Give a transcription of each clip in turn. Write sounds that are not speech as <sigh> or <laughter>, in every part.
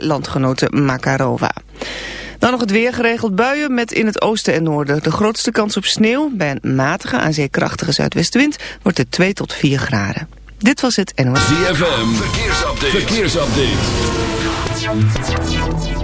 landgenote Makarova. Dan nog het weer geregeld buien met in het oosten en noorden de grootste kans op sneeuw. Bij een matige aan zeekrachtige zuidwestenwind wordt het 2 tot 4 graden. Dit was het NOS. ZFM, verkeersupdate. verkeersupdate.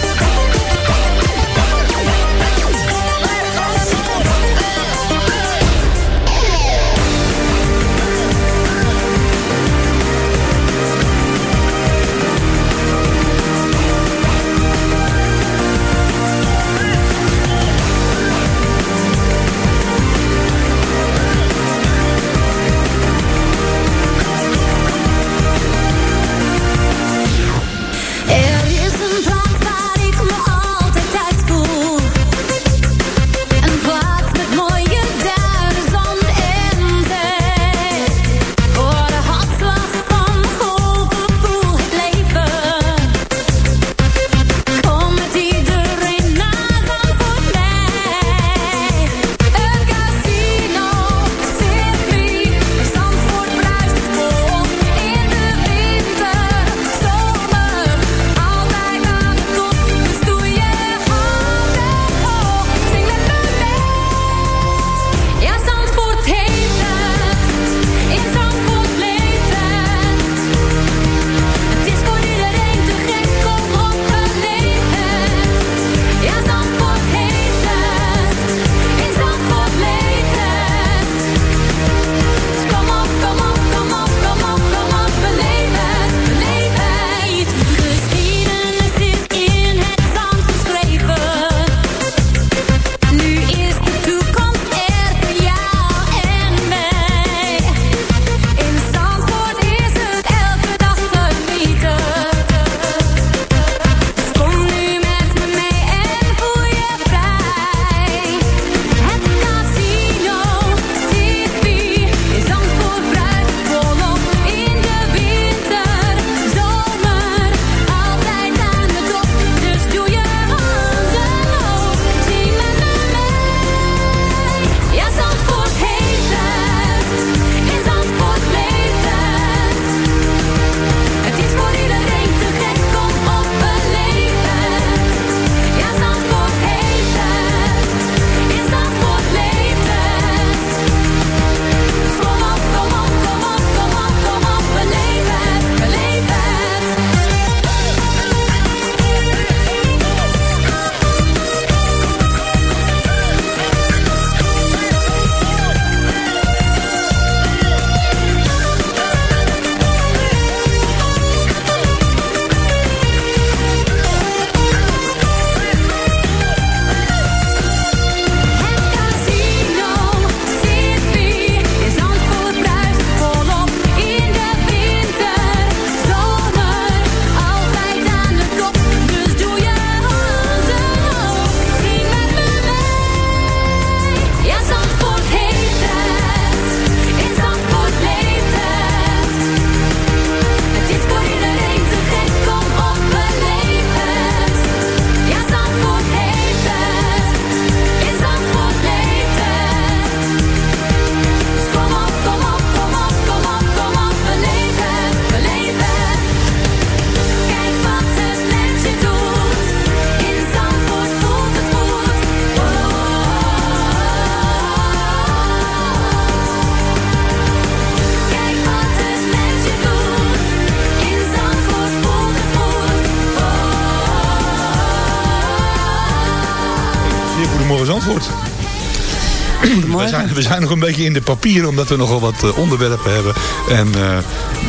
We zijn, we zijn nog een beetje in de papieren, omdat we nogal wat eh, onderwerpen hebben. En eh,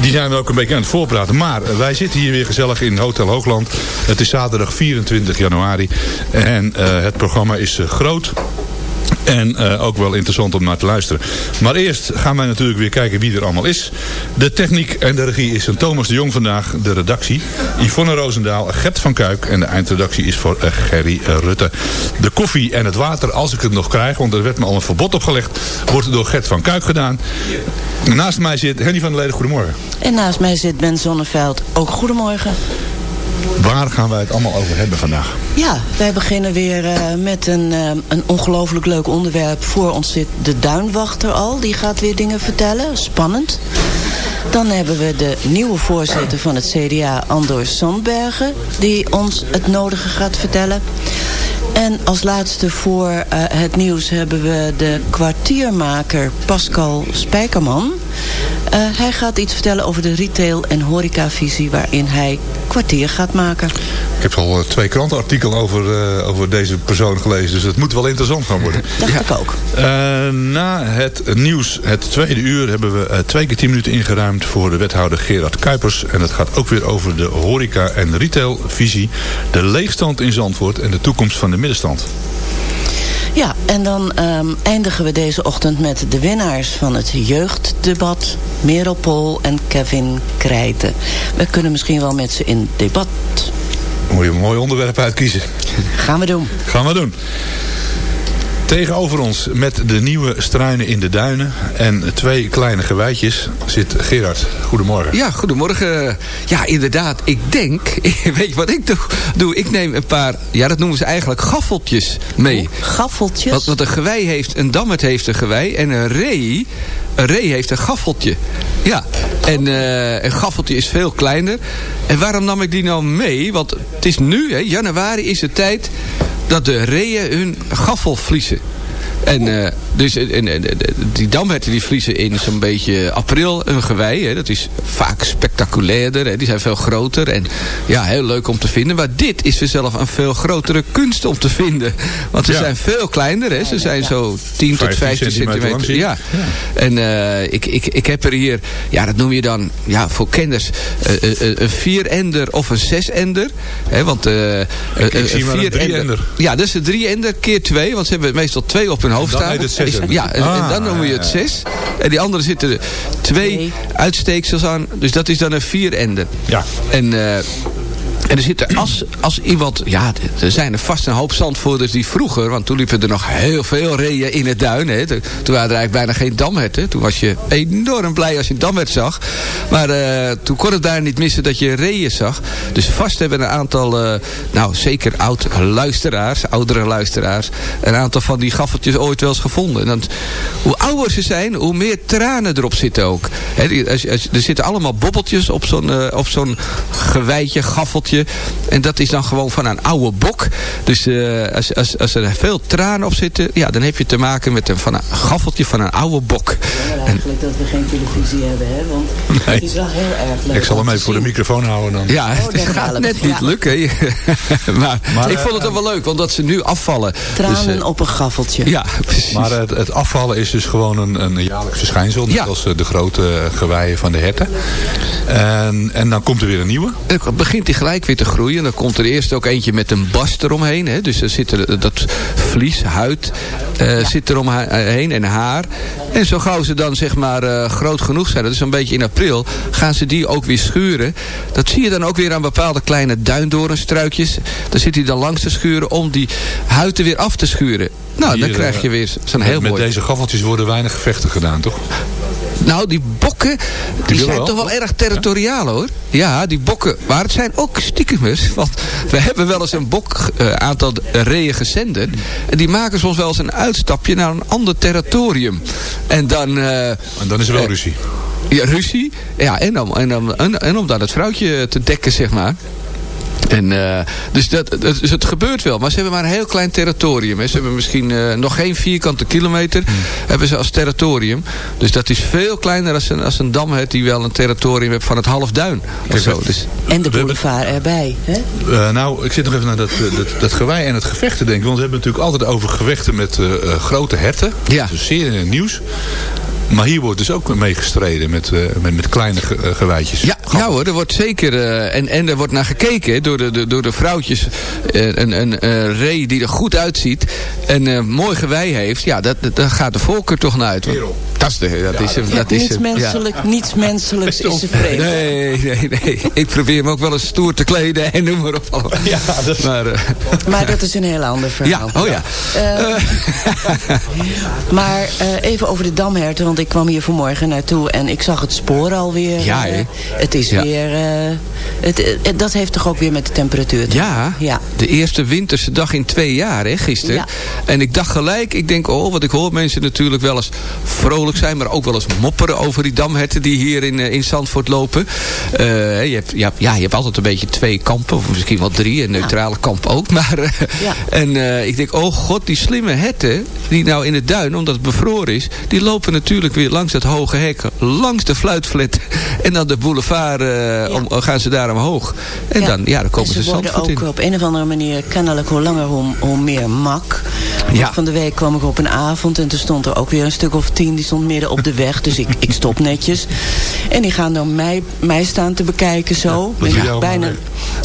die zijn we ook een beetje aan het voorpraten. Maar eh, wij zitten hier weer gezellig in Hotel Hoogland. Het is zaterdag 24 januari. En het programma is groot. En uh, ook wel interessant om naar te luisteren. Maar eerst gaan wij natuurlijk weer kijken wie er allemaal is. De techniek en de regie is een Thomas de Jong vandaag. De redactie Yvonne Roosendaal, Gert van Kuik. En de eindredactie is voor uh, Gerry uh, Rutte. De koffie en het water, als ik het nog krijg. Want er werd me al een verbod opgelegd. Wordt door Gert van Kuik gedaan. Naast mij zit Henny van der Leden. Goedemorgen. En naast mij zit Ben Zonneveld. Ook goedemorgen. Waar gaan wij het allemaal over hebben vandaag? Ja, wij beginnen weer uh, met een, uh, een ongelooflijk leuk onderwerp. Voor ons zit de duinwachter al. Die gaat weer dingen vertellen. Spannend. Dan hebben we de nieuwe voorzitter van het CDA, Andor Sandbergen. Die ons het nodige gaat vertellen. En als laatste voor uh, het nieuws hebben we de kwartiermaker Pascal Spijkerman. Uh, hij gaat iets vertellen over de retail- en horecavisie waarin hij kwartier gaat maken. Ik heb al twee krantenartikelen over, uh, over deze persoon gelezen, dus het moet wel interessant gaan worden. <laughs> Dacht ja. ik ook. Uh, na het nieuws, het tweede uur, hebben we twee keer tien minuten ingeruimd voor de wethouder Gerard Kuipers. En het gaat ook weer over de horeca- en retailvisie, de leegstand in Zandvoort en de toekomst van de middenstand. Ja, en dan um, eindigen we deze ochtend met de winnaars van het jeugddebat. Merel Pol en Kevin Krijten. We kunnen misschien wel met ze in debat. Moet je een mooi onderwerp uitkiezen. Gaan we doen. Gaan we doen. Tegenover ons met de nieuwe struinen in de duinen en twee kleine gewijtjes zit Gerard. Goedemorgen. Ja, goedemorgen. Ja, inderdaad. Ik denk, <laughs> weet je wat ik doe? doe? Ik neem een paar, ja dat noemen ze eigenlijk gaffeltjes mee. Gaffeltjes? Want, want een gewei heeft, een dammet heeft een gewei en een ree, een ree heeft een gaffeltje. Ja, en uh, een gaffeltje is veel kleiner. En waarom nam ik die nou mee? Want het is nu, hè, januari is de tijd dat de reeën hun gaffel vliezen. En uh, dus en, en, die damherten die vliezen in zo'n beetje april een gewei. Hè. Dat is vaak spectaculairder. Hè. Die zijn veel groter. En ja, heel leuk om te vinden. Maar dit is zelf een veel grotere kunst om te vinden. Want ze ja. zijn veel kleiner. Hè. Ze zijn zo 10 tot 15 centimeter. centimeter. Ja. ja. En uh, ik, ik, ik heb er hier, ja dat noem je dan, ja voor kenners, uh, uh, een vierender of een zesender. Hè, want ik, ik zie maar een drie-ender. Ja, dat is een drie-ender keer twee. Want ze hebben meestal twee op hun hoofd staan. Ja, en, ah, en, dan noem je het zes. En die andere zitten er twee nee. uitsteeksels aan. Dus dat is dan een vierender. Ja. En... En er zitten als, als iemand... Ja, er zijn er vast een hoop zandvoerders die vroeger... want toen liepen er nog heel veel reeën in het duin. Hè. Toen waren er eigenlijk bijna geen damherten. Toen was je enorm blij als je een damhert zag. Maar uh, toen kon het daar niet missen dat je reeën zag. Dus vast hebben een aantal... Uh, nou, zeker oud luisteraars, oudere luisteraars... een aantal van die gaffeltjes ooit wel eens gevonden. En hoe ouder ze zijn, hoe meer tranen erop zitten ook. Er zitten allemaal bobbeltjes op zo'n uh, zo'n gewijtje, gaffeltje... En dat is dan gewoon van een oude bok. Dus uh, als, als, als er veel tranen op zitten, ja, dan heb je te maken met een, van een gaffeltje van een oude bok. Ja, eigenlijk en, dat we geen televisie hebben, hè? Want nee. het is wel heel erg leuk. Ik zal hem even voor de microfoon houden dan. Ja, oh, het gaat net niet ja. lukken. <laughs> maar, maar ik uh, vond het toch wel leuk, want dat ze nu afvallen. Tranen dus, uh, op een gaffeltje. Ja, precies. Maar het, het, afvallen is dus gewoon een, een jaarlijks verschijnsel. Net ja. als de grote geweien van de herten. En, en dan komt er weer een nieuwe. Het begint die gelijk weer te groeien. Dan komt er eerst ook eentje met een bast eromheen. Hè. Dus er zit er, dat vlies, huid uh, ja. zit eromheen en haar. En zo gauw ze dan zeg maar uh, groot genoeg zijn, dat is een beetje in april, gaan ze die ook weer schuren. Dat zie je dan ook weer aan bepaalde kleine duindorenstruikjes. Daar zit hij dan langs te schuren om die huid er weer af te schuren. Nou, Hier, dan krijg je weer zo'n heel met mooi... Met deze gaffeltjes worden weinig gevechten gedaan, toch? Nou, die bokken, die, die zijn wel. toch wel erg territoriaal hoor. Ja, die bokken. Maar het zijn ook stiekemers. Want we hebben wel eens een bok uh, aantal reeën gezenden. En die maken soms wel eens een uitstapje naar een ander territorium. En dan... Uh, en dan is er wel uh, ruzie. Ja, ruzie. Ja, en om, en, om, en, om dan het vrouwtje te dekken, zeg maar. En, eh, dus, dat, dat, dus het gebeurt wel. Maar ze hebben maar een heel klein territorium. Hè. Ze hebben misschien eh, nog geen vierkante kilometer Hmm. hebben ze als territorium. Dus dat is veel kleiner als een, als een damhert die wel een territorium heeft van het half duin. Of zo. Dus, En de boulevard erbij. Hè? Eh, nou, ik zit nog even naar dat, dat, dat gewei en het gevecht te denken. Want we hebben het natuurlijk altijd over gevechten met eh, eh, grote herten. Ja. Dat is zeer in het nieuws. Maar hier wordt dus ook mee gestreden met, eh, met, met kleine ge, eh, geweitjes. ja, ja hoor, er wordt zeker... eh, en, en er wordt naar gekeken door, de, de, door de vrouwtjes. een een ree die er goed uitziet. En mooi gewei heeft. Ja, dat, dat, daar gaat de voorkeur toch naar uit. Dat is, de, dat is, hem, dat is niets, hem, ja. menselijk, niets <laughs> menselijks is ze vreemd. Nee, nee, nee. Ik probeer me ook wel eens stoer te kleden en noem maar op. Ja, maar, eh, Maar dat is een heel ander ja, verhaal. oh ja. Eh, <laughs> maar eh, even over de damherten, want ik kwam hier vanmorgen naartoe en ik zag het spoor alweer. Ja, het is Ja. weer... het, dat heeft toch ook weer met de temperatuur te Ja, maken? Ja. de eerste winterse dag in twee jaar, hè, gisteren. Ja. En ik dacht gelijk, ik denk, oh, wat ik hoor mensen natuurlijk wel eens vrolijk zijn, maar ook wel eens mopperen over die damherten die hier in, eh, in Zandvoort lopen. Eh, je, hebt, ja, ja, je hebt altijd een beetje twee kampen, of misschien wel drie, een neutrale kamp ook. <laughs> Maar, eh, Ja. En ik denk, oh god, die slimme herten, die nou in het duin, omdat het bevroren is, die lopen natuurlijk weer langs het hoge hek, langs de fluitflat. <laughs> En dan de boulevard om, gaan ze daar omhoog. En dan, ja, dan komen En ze, ze worden Zandvoort ook in. op een of andere manier kennelijk hoe langer hoe, hoe meer mak. Van de week kwam ik op een avond en toen stond er ook weer een stuk of tien. Die stond midden op de weg, dus ik, ik stop netjes. En die gaan dan mij, mij staan te bekijken zo. wat En doe bijna,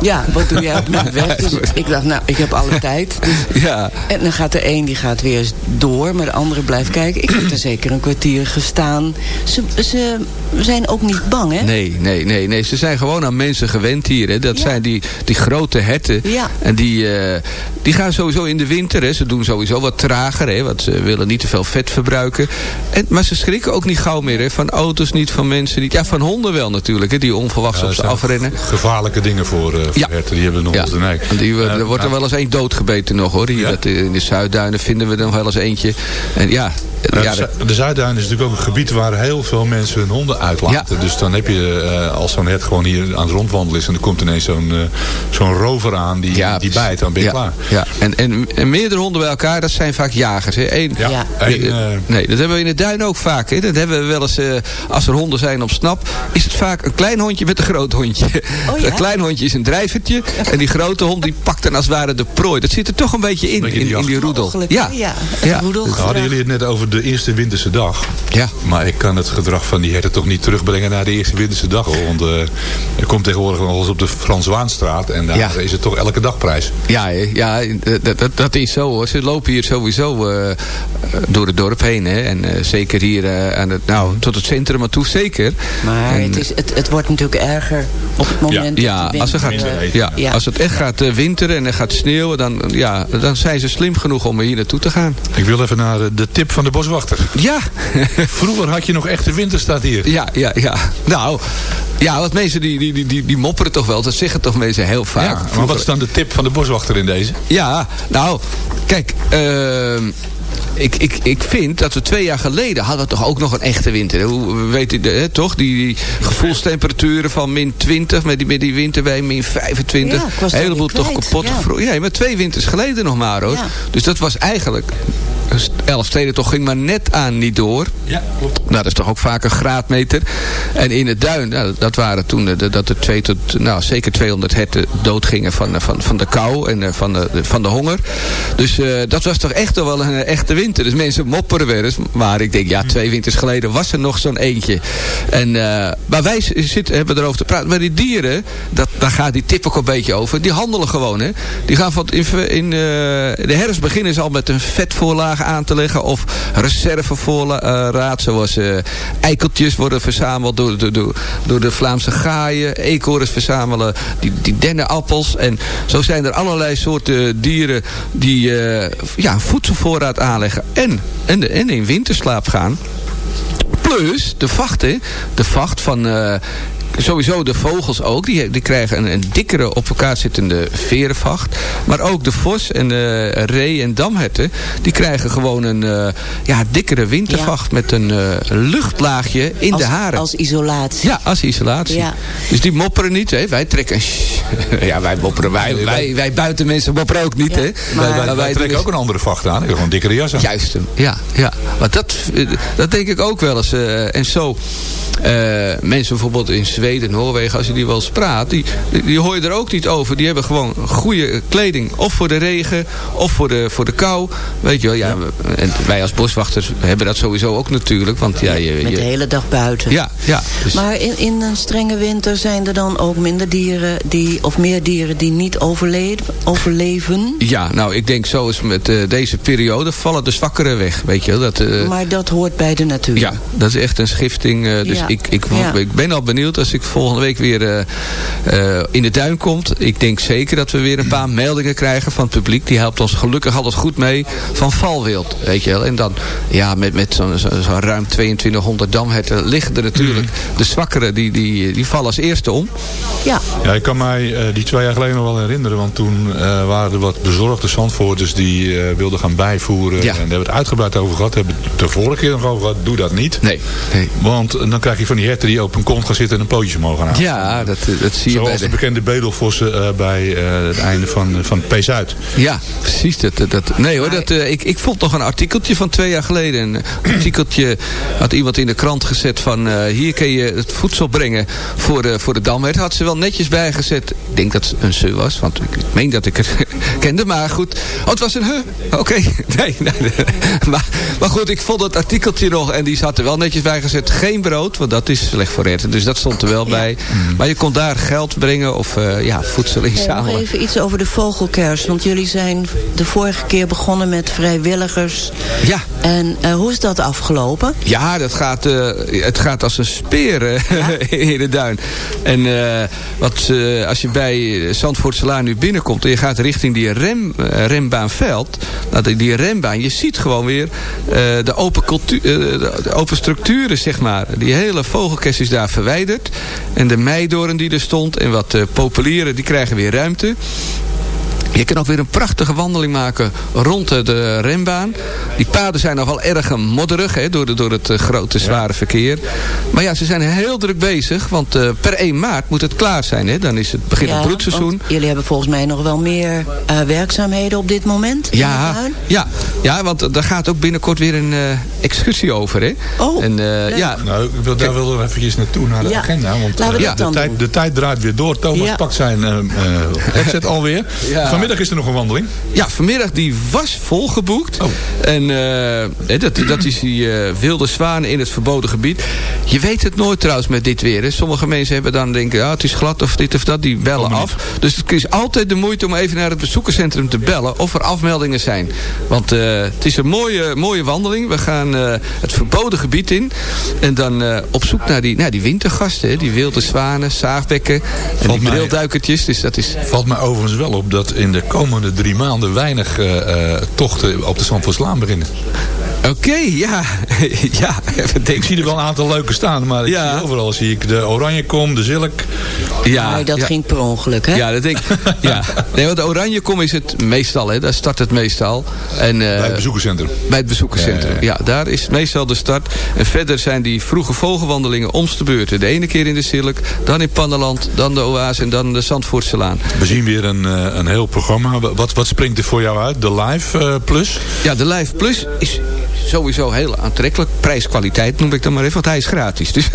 Ja, wat doe jij op mijn <laughs> weg? Dus ik dacht, nou, ik heb alle tijd. Dus Ja. en dan gaat er één die gaat weer door, maar de andere blijft kijken. Ik heb er zeker een kwartier gestaan. Ze, ze zijn ook niet bang, hè? Nee, nee, nee, nee. Ze zijn gewoon aan mensen gewend hier. Hè. Dat Ja. zijn die, die grote herten. Ja. En die, eh, die gaan sowieso in de winter. Hè. Ze doen sowieso wat trager. Hè, want ze willen niet te veel vet verbruiken. En, maar ze schrikken ook niet gauw meer. Hè. Van auto's niet, van mensen niet. Ja, van honden wel natuurlijk. Hè, die onverwachts Ja, op ze afrennen. Gevaarlijke dingen voor, eh, voor Ja. herten. Die hebben nog Ja, de nek. die, Eh, er wordt er nou, wel eens één doodgebeten nog hoor. Hier dat, in de Zuidduinen vinden we er nog wel eens eentje. En ja, nou, ja, de Zuidduin is natuurlijk ook een gebied waar heel veel mensen hun honden uitlaten. Ja. Dus dan heb je, eh, als zo'n hert gewoon hier aan het rondwandelen is... en er komt ineens zo'n eh, zo'n rover aan die, Ja, die bijt, dan ben je ja, klaar. Ja. En, en, en meerdere honden bij elkaar, dat zijn vaak jagers. Hè. Eén, Ja, Nee, eh, nee, dat hebben we in de duin ook vaak. Hè. Dat hebben we wel eens, eh, als er honden zijn op snap, is het vaak een klein hondje met een groot hondje. Oh <laughs> ja? Dat klein hondje is een drijvertje en die grote hond die pakt dan als het ware de prooi. Dat zit er toch een beetje in, Beetje in, die in die roedel. Ja, ja. Ja. roedel. Hadden jullie het net over de eerste winterse dag. ja. Maar ik kan het gedrag van die herten toch niet terugbrengen naar de eerste winterse dag. Hoor. Want eh, er komt tegenwoordig nog eens op de Frans Waanstraat. En daar Ja. is het toch elke dag prijs. Ja, hè. ja dat, dat, dat is zo hoor. Ze lopen hier sowieso eh, eh, door het dorp heen. Hè. En zeker hier eh, aan het, nou, tot het centrum aan toe, zeker. Maar En, het, is, het, het wordt natuurlijk erger op het moment dat Ja, de als, gaat, winter, eh, ja, ja. als het echt gaat winteren en er gaat sneeuwen, dan, ja, dan zijn ze slim genoeg om er hier naartoe te gaan. Ik wil even naar de tip van de boswachter. Ja, <laughs> Vroeger had je nog echte winterstad hier. ja, ja, ja. Nou, ja, want mensen die, die, die, die, mopperen toch wel. Dat zeggen toch mensen heel vaak. Ja, maar wat is dan de tip van de boswachter in deze? Ja, nou, kijk, ehm, ik, ik, ik vind dat we twee jaar geleden hadden we toch ook nog een echte winter. Hoe weet u, hè, toch? Die, die gevoelstemperaturen van min 20 met die, met die winter bij min 25. Ja, Een heleboel toch kapot. ja. Ja, maar twee winters geleden nog maar hoor. Ja. Dus dat was eigenlijk... Elf steden toch ging maar net aan niet door. Ja, klopt. Nou, dat is toch ook vaak een graadmeter. En in het duin, nou, dat waren toen dat er twee tot, nou, zeker 200 herten doodgingen van, van, van de kou en eh, van de, van de honger. Dus eh, dat was toch echt wel een eh, echte winter. Dus mensen mopperen weer eens. Maar ik denk, ja, twee winters geleden was er nog zo'n eentje. En, eh, maar wij zitten, hebben erover te praten. Maar die dieren, dat, daar gaat die tip ook een beetje over. Die handelen gewoon, hè. Die gaan van in, in eh, de herfst beginnen ze al met een vetvoorlaag aan te leggen. Of reservevoorraad, zoals eh, eikeltjes worden verzameld door, door, door, door de Vlaamse gaaien. Eekhoorns verzamelen die, die dennenappels. En zo zijn er allerlei soorten dieren die eh, ja, voedselvoorraad aanleggen. En, en, en in winterslaap gaan. Plus de vacht, hè. De vacht van... eh, sowieso de vogels ook. Die, die krijgen een, een dikkere op elkaar zittende verenvacht. Maar ook de vos en de ree en damherten. Die krijgen gewoon een uh, ja, dikkere wintervacht. Met een uh, luchtlaagje in als, de haren. Als isolatie. Ja, als isolatie. Ja. Dus die mopperen niet. Hè. Wij trekken... <laughs> ja, wij mopperen. Wij, wij, wij buitenmensen mopperen ook niet. Ja. Hè. Maar, wij, wij, wij trekken ook een andere vacht aan. Gewoon een dikkere jas aan. Juist. Ja, ja. Maar dat, dat denk ik ook wel eens. Uh, en zo... Uh, mensen bijvoorbeeld in Zweden, Noorwegen, als je die wel eens praat, die, die hoor je er ook niet over. Die hebben gewoon goede kleding. Of voor de regen, of voor de, voor de kou. Weet je wel, ja, en wij als boswachters hebben dat sowieso ook natuurlijk. Want, ja, je, Met de hele dag buiten. Ja, ja. Dus... Maar in, in een strenge winter zijn er dan ook minder dieren, die, of meer dieren die niet overleven? overleven? Ja, nou ik denk zo is met uh, deze periode vallen de zwakkeren weg. Weet je, dat, uh, maar dat hoort bij de natuur. Ja, dat is echt een schifting. Uh, dus ja. ik, ik, ik ben al benieuwd als ik volgende week weer in de duin komt. Ik denk zeker dat we weer een paar meldingen krijgen van het publiek. Die helpt ons gelukkig altijd goed mee van valwild. Weet je wel. En dan ja, met, met zo'n zo, zo ruim 2200 damherten liggen er natuurlijk de zwakkeren. Die, die, die vallen als eerste om. Ja. Ja, ik kan mij uh, die twee jaar geleden nog wel herinneren. Want toen uh, waren er wat bezorgde zandvoorters die uh, wilden gaan bijvoeren. Ja. En daar hebben we het uitgebreid over gehad. Hebben we het de vorige keer nog over gehad. Doe dat niet. Nee. nee. Want dan krijg je van die herten die op een kont gaan zitten en een pootje mogen halen. Ja, dat, dat zie je Zoals bij de, de bekende bedelvossen bij het einde van, van P-Zuid. Ja, precies. Dat, dat, nee hoor, dat, ik, ik vond nog een artikeltje van twee jaar geleden. Een artikeltje had iemand in de krant gezet van... Uh, hier kun je het voedsel brengen voor de, voor de damhert. Had ze wel netjes bijgezet. Ik denk dat het een ze was, want ik meen dat ik het <laughs> kende. Maar goed, oh, het was een he. Oké, okay. <laughs> nee, nee, nee. Maar, maar goed, ik vond het artikeltje nog... en die zat er wel netjes bijgezet. Geen brood, want dat is slecht voor herten. Dus dat stond er wel bij. Maar je kon daar geld brengen of uh, ja, voedsel inzamelen. Nog even iets over de vogelkers. Want jullie zijn de vorige keer begonnen met vrijwilligers. Ja. En uh, hoe is dat afgelopen? Ja, dat gaat, uh, het gaat als een speer uh, ja? <laughs> in de duin. En wat, als je bij Zandvoortselaar nu binnenkomt... en je gaat richting die rem, rembaanveld... Nou, die, rembaan, je ziet gewoon weer de, open cultuur, de open structuren, zeg maar. Die hele vogelkest is daar verwijderd. En de meidoorn die er stond en wat populieren, die krijgen weer ruimte. Je kan ook weer een prachtige wandeling maken rond de rembaan. Die paden zijn nog wel erg modderig hè, door, de, door het uh, grote zware ja. verkeer. Maar ja, ze zijn heel druk bezig. Want uh, per 1 maart moet het klaar zijn. Hè. Dan is het begin ja, het broedseizoen. Jullie hebben volgens mij nog wel meer uh, werkzaamheden op dit moment. Ja, ja, ja, want daar gaat ook binnenkort weer een excursie over. Hè. Oh, en, ja. Nou, ik wil, daar wil er eventjes naartoe naar de ja. agenda. Want we ja, de, tijd, de tijd draait weer door. Thomas pakt zijn headset <laughs> alweer. Vanmiddag is er nog een wandeling. Ja, vanmiddag die was volgeboekt. Oh. En uh, dat, dat is die uh, wilde zwanen in het verboden gebied. Je weet het nooit trouwens met dit weer. Hè. Sommige mensen hebben dan denken, ja, het is glad of dit of dat. Die bellen af. Dus het is altijd de moeite om even naar het bezoekerscentrum te bellen. Of er afmeldingen zijn. Want uh, het is een mooie, mooie wandeling. We gaan het verboden gebied in. En dan op zoek naar die, naar die wintergasten. Hè. Die wilde zwanen, zaagbekken. En Valt die brilduikertjes. Dus dat is... Valt mij overigens wel op dat in de komende drie maanden weinig uh, uh, tochten op de Zandvoortslaan beginnen. Oké, okay, ja. <laughs> ja ik zie er wel een aantal leuke staan, maar ja. zie overal zie ik de oranje kom, de zilk. Ja, nee, dat ja. ging per ongeluk, hè? Ja, dat denk <laughs> ja. Nee, want de oranje kom is het meestal, hè? Daar start het meestal. En, uh, bij het bezoekerscentrum. Bij het bezoekerscentrum, ja, ja, Daar is meestal de start. En verder zijn die vroege vogelwandelingen omste beurten. De ene keer in de Zilk, dan in Panneland, dan de Oase en dan de Zandvoortselaan. We zien weer een, een heel programma. Wat, wat springt er voor jou uit? De Live uh, Plus? Ja, de Live Plus is sowieso heel aantrekkelijk. Prijs-kwaliteit noem ik dan maar even, want hij is gratis. <laughs> Dus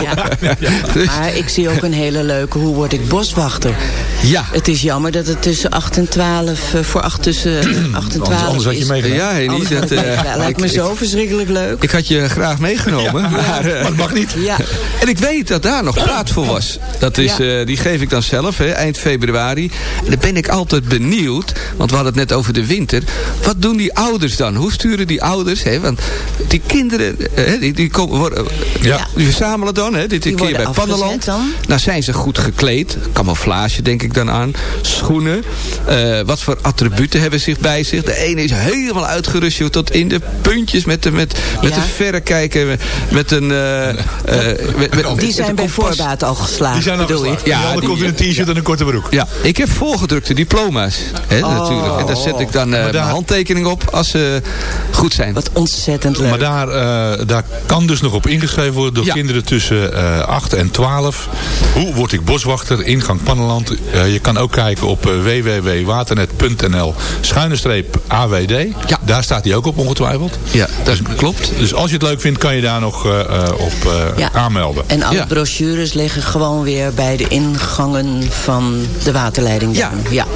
ja. <laughs> dus. Maar ik zie ook een hele leuke, hoe word ik boswachter? Ja. Het is jammer dat het tussen 8 en 12, uh, voor 8 tussen <clears throat> 8 en 12 Anders had je meegenomen. Ja, niet, dat, uh, ja, lijkt me ik, zo verschrikkelijk leuk. Ik had je graag meegenomen. Ja, maar, uh, maar het mag niet. Ja. <laughs> En ik weet dat daar nog plaats voor was. Dat is, ja. die geef ik dan zelf, hè, eind februari. En dan ben ik altijd benieuwd, want we hadden het net over de winter. Wat doen die ouders dan? Hoe sturen die ouders hè. Want die kinderen, hè, die, die, komen, worden, Ja. die verzamelen dan, hè, dit Die keer bij Pannenland. dan? Nou zijn ze goed gekleed. Camouflage denk ik dan aan. Schoenen. Eh, wat voor attributen hebben zich bij zich. De ene is helemaal uitgerust joh, tot in de puntjes met, de, met, met Ja. een verrekijker. Met een... eh, eh, met- met- met Die zijn bij voorbaat al geslaagd, Die zijn al bedoel je? Ja, dan die- komt in een t-shirt en een korte broek. Ja, ik heb voorgedrukte diploma's. Hè, Oh. natuurlijk. En daar zet ik dan eh, daar- mijn handtekening op als ze goed zijn. Wat ontzettend leuk. Maar daar, eh, daar kan dus nog op ingeschreven worden door Ja. kinderen tussen eh 8 en 12. Hoe word ik boswachter? Ingang Pannenland. Eh, je kan ook kijken op eh, www.waternet.nl schuine streep AWD. Ja. Daar staat hij ook op ongetwijfeld. Ja, dat klopt. Dus als je het leuk vindt kan je daar nog eh, eh, op eh, Ja. aanmelden. En alle Ja. brochures liggen gewoon weer bij de ingangen van de waterleiding. Ja, ja.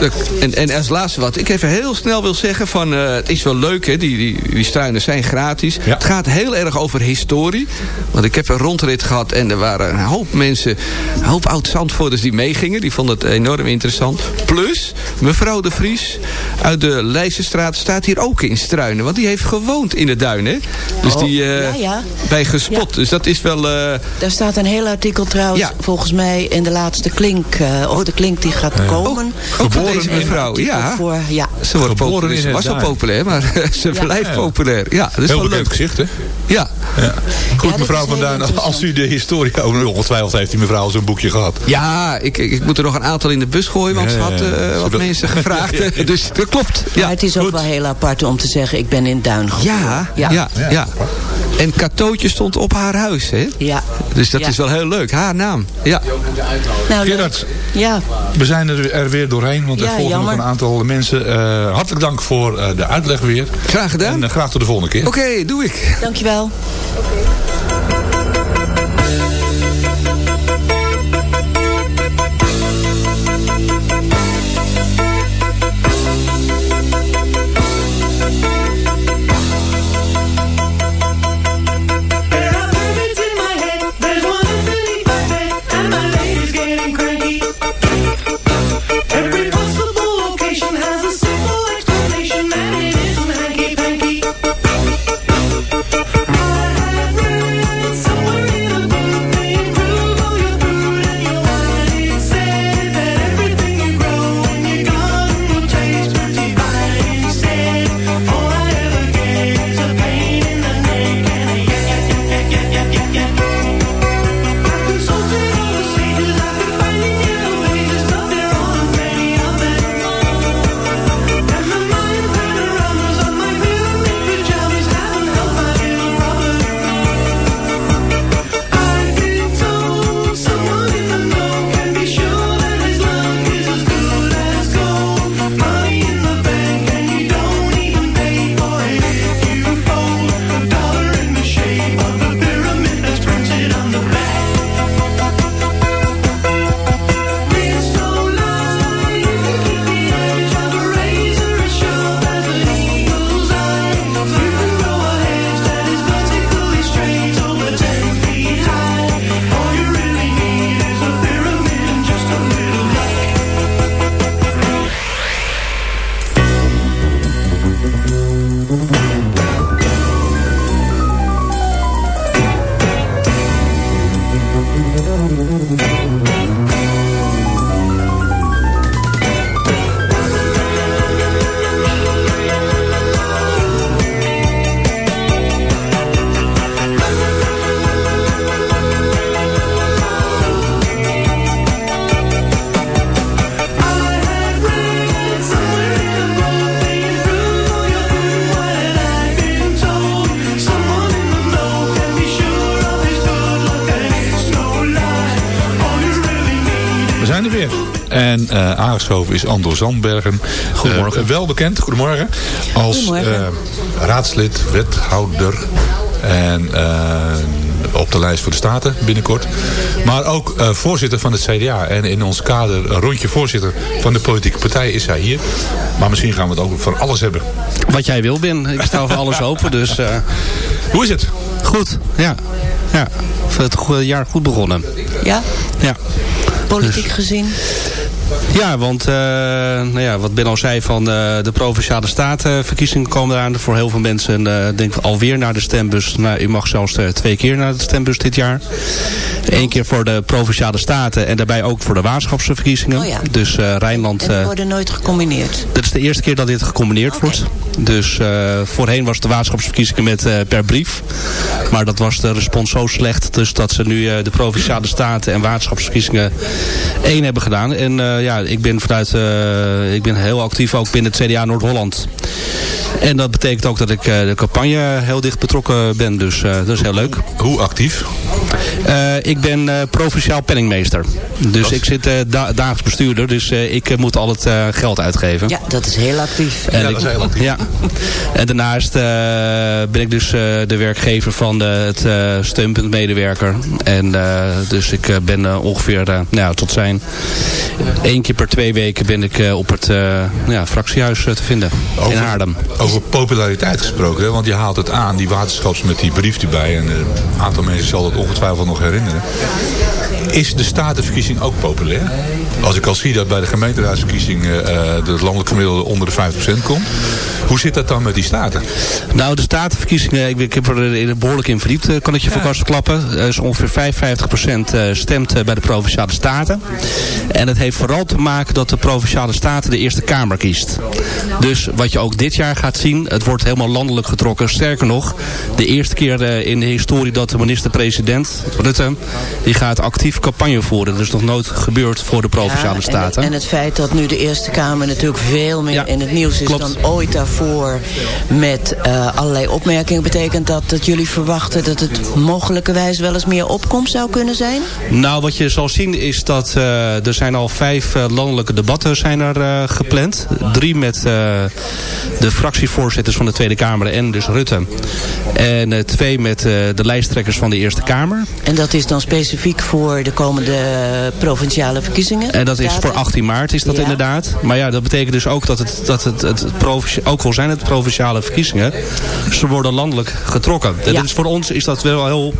En, en als laatste wat ik even heel snel wil zeggen van eh, het is wel leuk hè, die, die, die struinen zijn gratis. Ja. Het gaat heel erg over historie. Want ik heb een rondrit gehad en er waren een hoop mensen, een hoop oud-Zandvoorders die meegingen. Die vonden het enorm interessant. Plus, mevrouw de Vries uit de Leijzenstraat staat hier ook in struinen. Want die heeft gewoond in de duin hè. Dus Oh, die eh, ja, ja. bij gespot. Dus dat is wel... eh, Daar staat een heel artikel trouwens, Ja. volgens mij in de laatste klink. eh, of de klink die gaat komen. ook deze mevrouw, ja. Voor, ja. Ze wordt Geboren populair. Ze was al populair, maar <laughs> ze Ja. blijft populair. Ja, dat is Heel wel bekend leuk. gezicht, hè? Ja. Ja. Goed, mevrouw Van Duin, als u de historie... Oh, ongetwijfeld heeft die mevrouw zo'n boekje gehad. Ja, ik, ik, ik moet er nog een aantal in de bus gooien, want Ja, ze had eh, wat mensen gevraagd. <laughs> <laughs> dus dat klopt. Maar Ja. het is ook wel heel apart om te zeggen, ik ben in Duin. Ja, ja, ja, Ja. En Katootje stond op haar huis, hè? Ja. Dus dat Ja. is wel heel leuk. Haar naam. Ja. Nou. Gerard, Ja, we zijn er, er weer doorheen, want er volgen jammer. nog een aantal mensen. Eh, hartelijk dank voor eh, de uitleg weer. Graag gedaan. En graag tot de volgende Oké, doe ik. Dankjewel. Oké. Zijn er weer. En eh, aangeschoven is Andor Zandbergen. Goedemorgen. Eh, wel bekend, goedemorgen. Als Goedemorgen. eh, raadslid, wethouder. En eh, op de lijst voor de Staten binnenkort. Maar ook eh, voorzitter van het CDA. En in ons kader een rondje voorzitter van de politieke partij is hij hier. Maar misschien gaan we het ook van alles hebben. Wat jij wil, Ben. Ik sta voor alles open, dus eh, Hoe is het? goed. Ja. ja. Het jaar goed begonnen. Ja, Ja. Politiek gezien. Ja, want eh, nou ja, wat Ben al zei van eh, de Provinciale Statenverkiezingen komen eraan. Voor heel veel mensen eh denk ik alweer naar de stembus. Nou, u mag zelfs twee keer naar de stembus dit jaar. Eén keer voor de Provinciale Staten en daarbij ook voor de waterschapsverkiezingen. Oh ja. Dus Rijnland... En die worden nooit gecombineerd. dit is de eerste keer dat dit gecombineerd wordt. Dus voorheen was de waterschapsverkiezingen met per brief. Maar dat was de respons zo slecht. Dus dat ze nu de Provinciale Staten en waterschapsverkiezingen één hebben gedaan. En eh, ik ben vanuit, eh, ik ben heel actief ook binnen het CDA Noord-Holland. En dat betekent ook dat ik eh, de campagne heel dicht betrokken ben. Dus eh, dat is heel leuk. Hoe actief? Eh, ik ben eh, provinciaal penningmeester. Dus ik zit eh, da dagelijks bestuurder. Dus eh, ik moet al het eh, geld uitgeven. Ja, dat is heel actief. En Ja, ik- dat is heel actief. Ja. En daarnaast eh, ben ik dus eh, de werkgever van de, het eh, steunpunt medewerker. En eh, dus ik eh, ben ongeveer, eh, nou, ja, tot zijn één keer per twee weken ben ik eh, op het eh, ja, fractiehuis eh, te vinden. In Haarlem. Over populariteit gesproken, hè, want je haalt het aan, die waterschaps met die brief erbij. En eh, een aantal mensen zal dat ongetwijfeld nog herinneren. Is de statenverkiezing ook populair? Als ik al zie dat bij de gemeenteraadsverkiezing eh, eh, de landelijk gemiddelde onder de 5% komt. Hoe zit dat dan met die staten? Nou, de statenverkiezingen, ik, ik heb er eh, behoorlijk in verdiept, kan ik je voor vast verklappen. Er is ongeveer 55% eh, stemt bij de Provinciale Staten. En het heeft vooral te maken dat de Provinciale Staten de Eerste Kamer kiest. Dus wat je ook dit jaar gaat zien, het wordt helemaal landelijk getrokken. Sterker nog, de eerste keer in de historie dat de minister-president, Rutte, die gaat actief campagne voeren. Dat is nog nooit gebeurd voor de Provinciale Ja, Staten. En, het feit dat nu de Eerste Kamer natuurlijk veel meer Ja, in het nieuws is klopt. dan ooit daarvoor met eh, allerlei opmerkingen, betekent dat dat jullie verwachten dat het mogelijkerwijs wel eens meer opkomst zou kunnen zijn? Nou, wat je zal zien is dat eh, er zijn al vijf eh, landelijke debatten zijn er gepland. Drie met de fractievoorzitters van de Tweede Kamer en dus Rutte. En twee met de lijsttrekkers van de Eerste Kamer. En dat is dan specifiek voor de komende provinciale verkiezingen? En dat is voor Datum? 18 maart is dat Ja. inderdaad. Maar ja, dat betekent dus ook dat het, dat het, het ook al zijn het provinciale verkiezingen, ze worden landelijk getrokken. Ja. Dus voor ons is dat wel heel,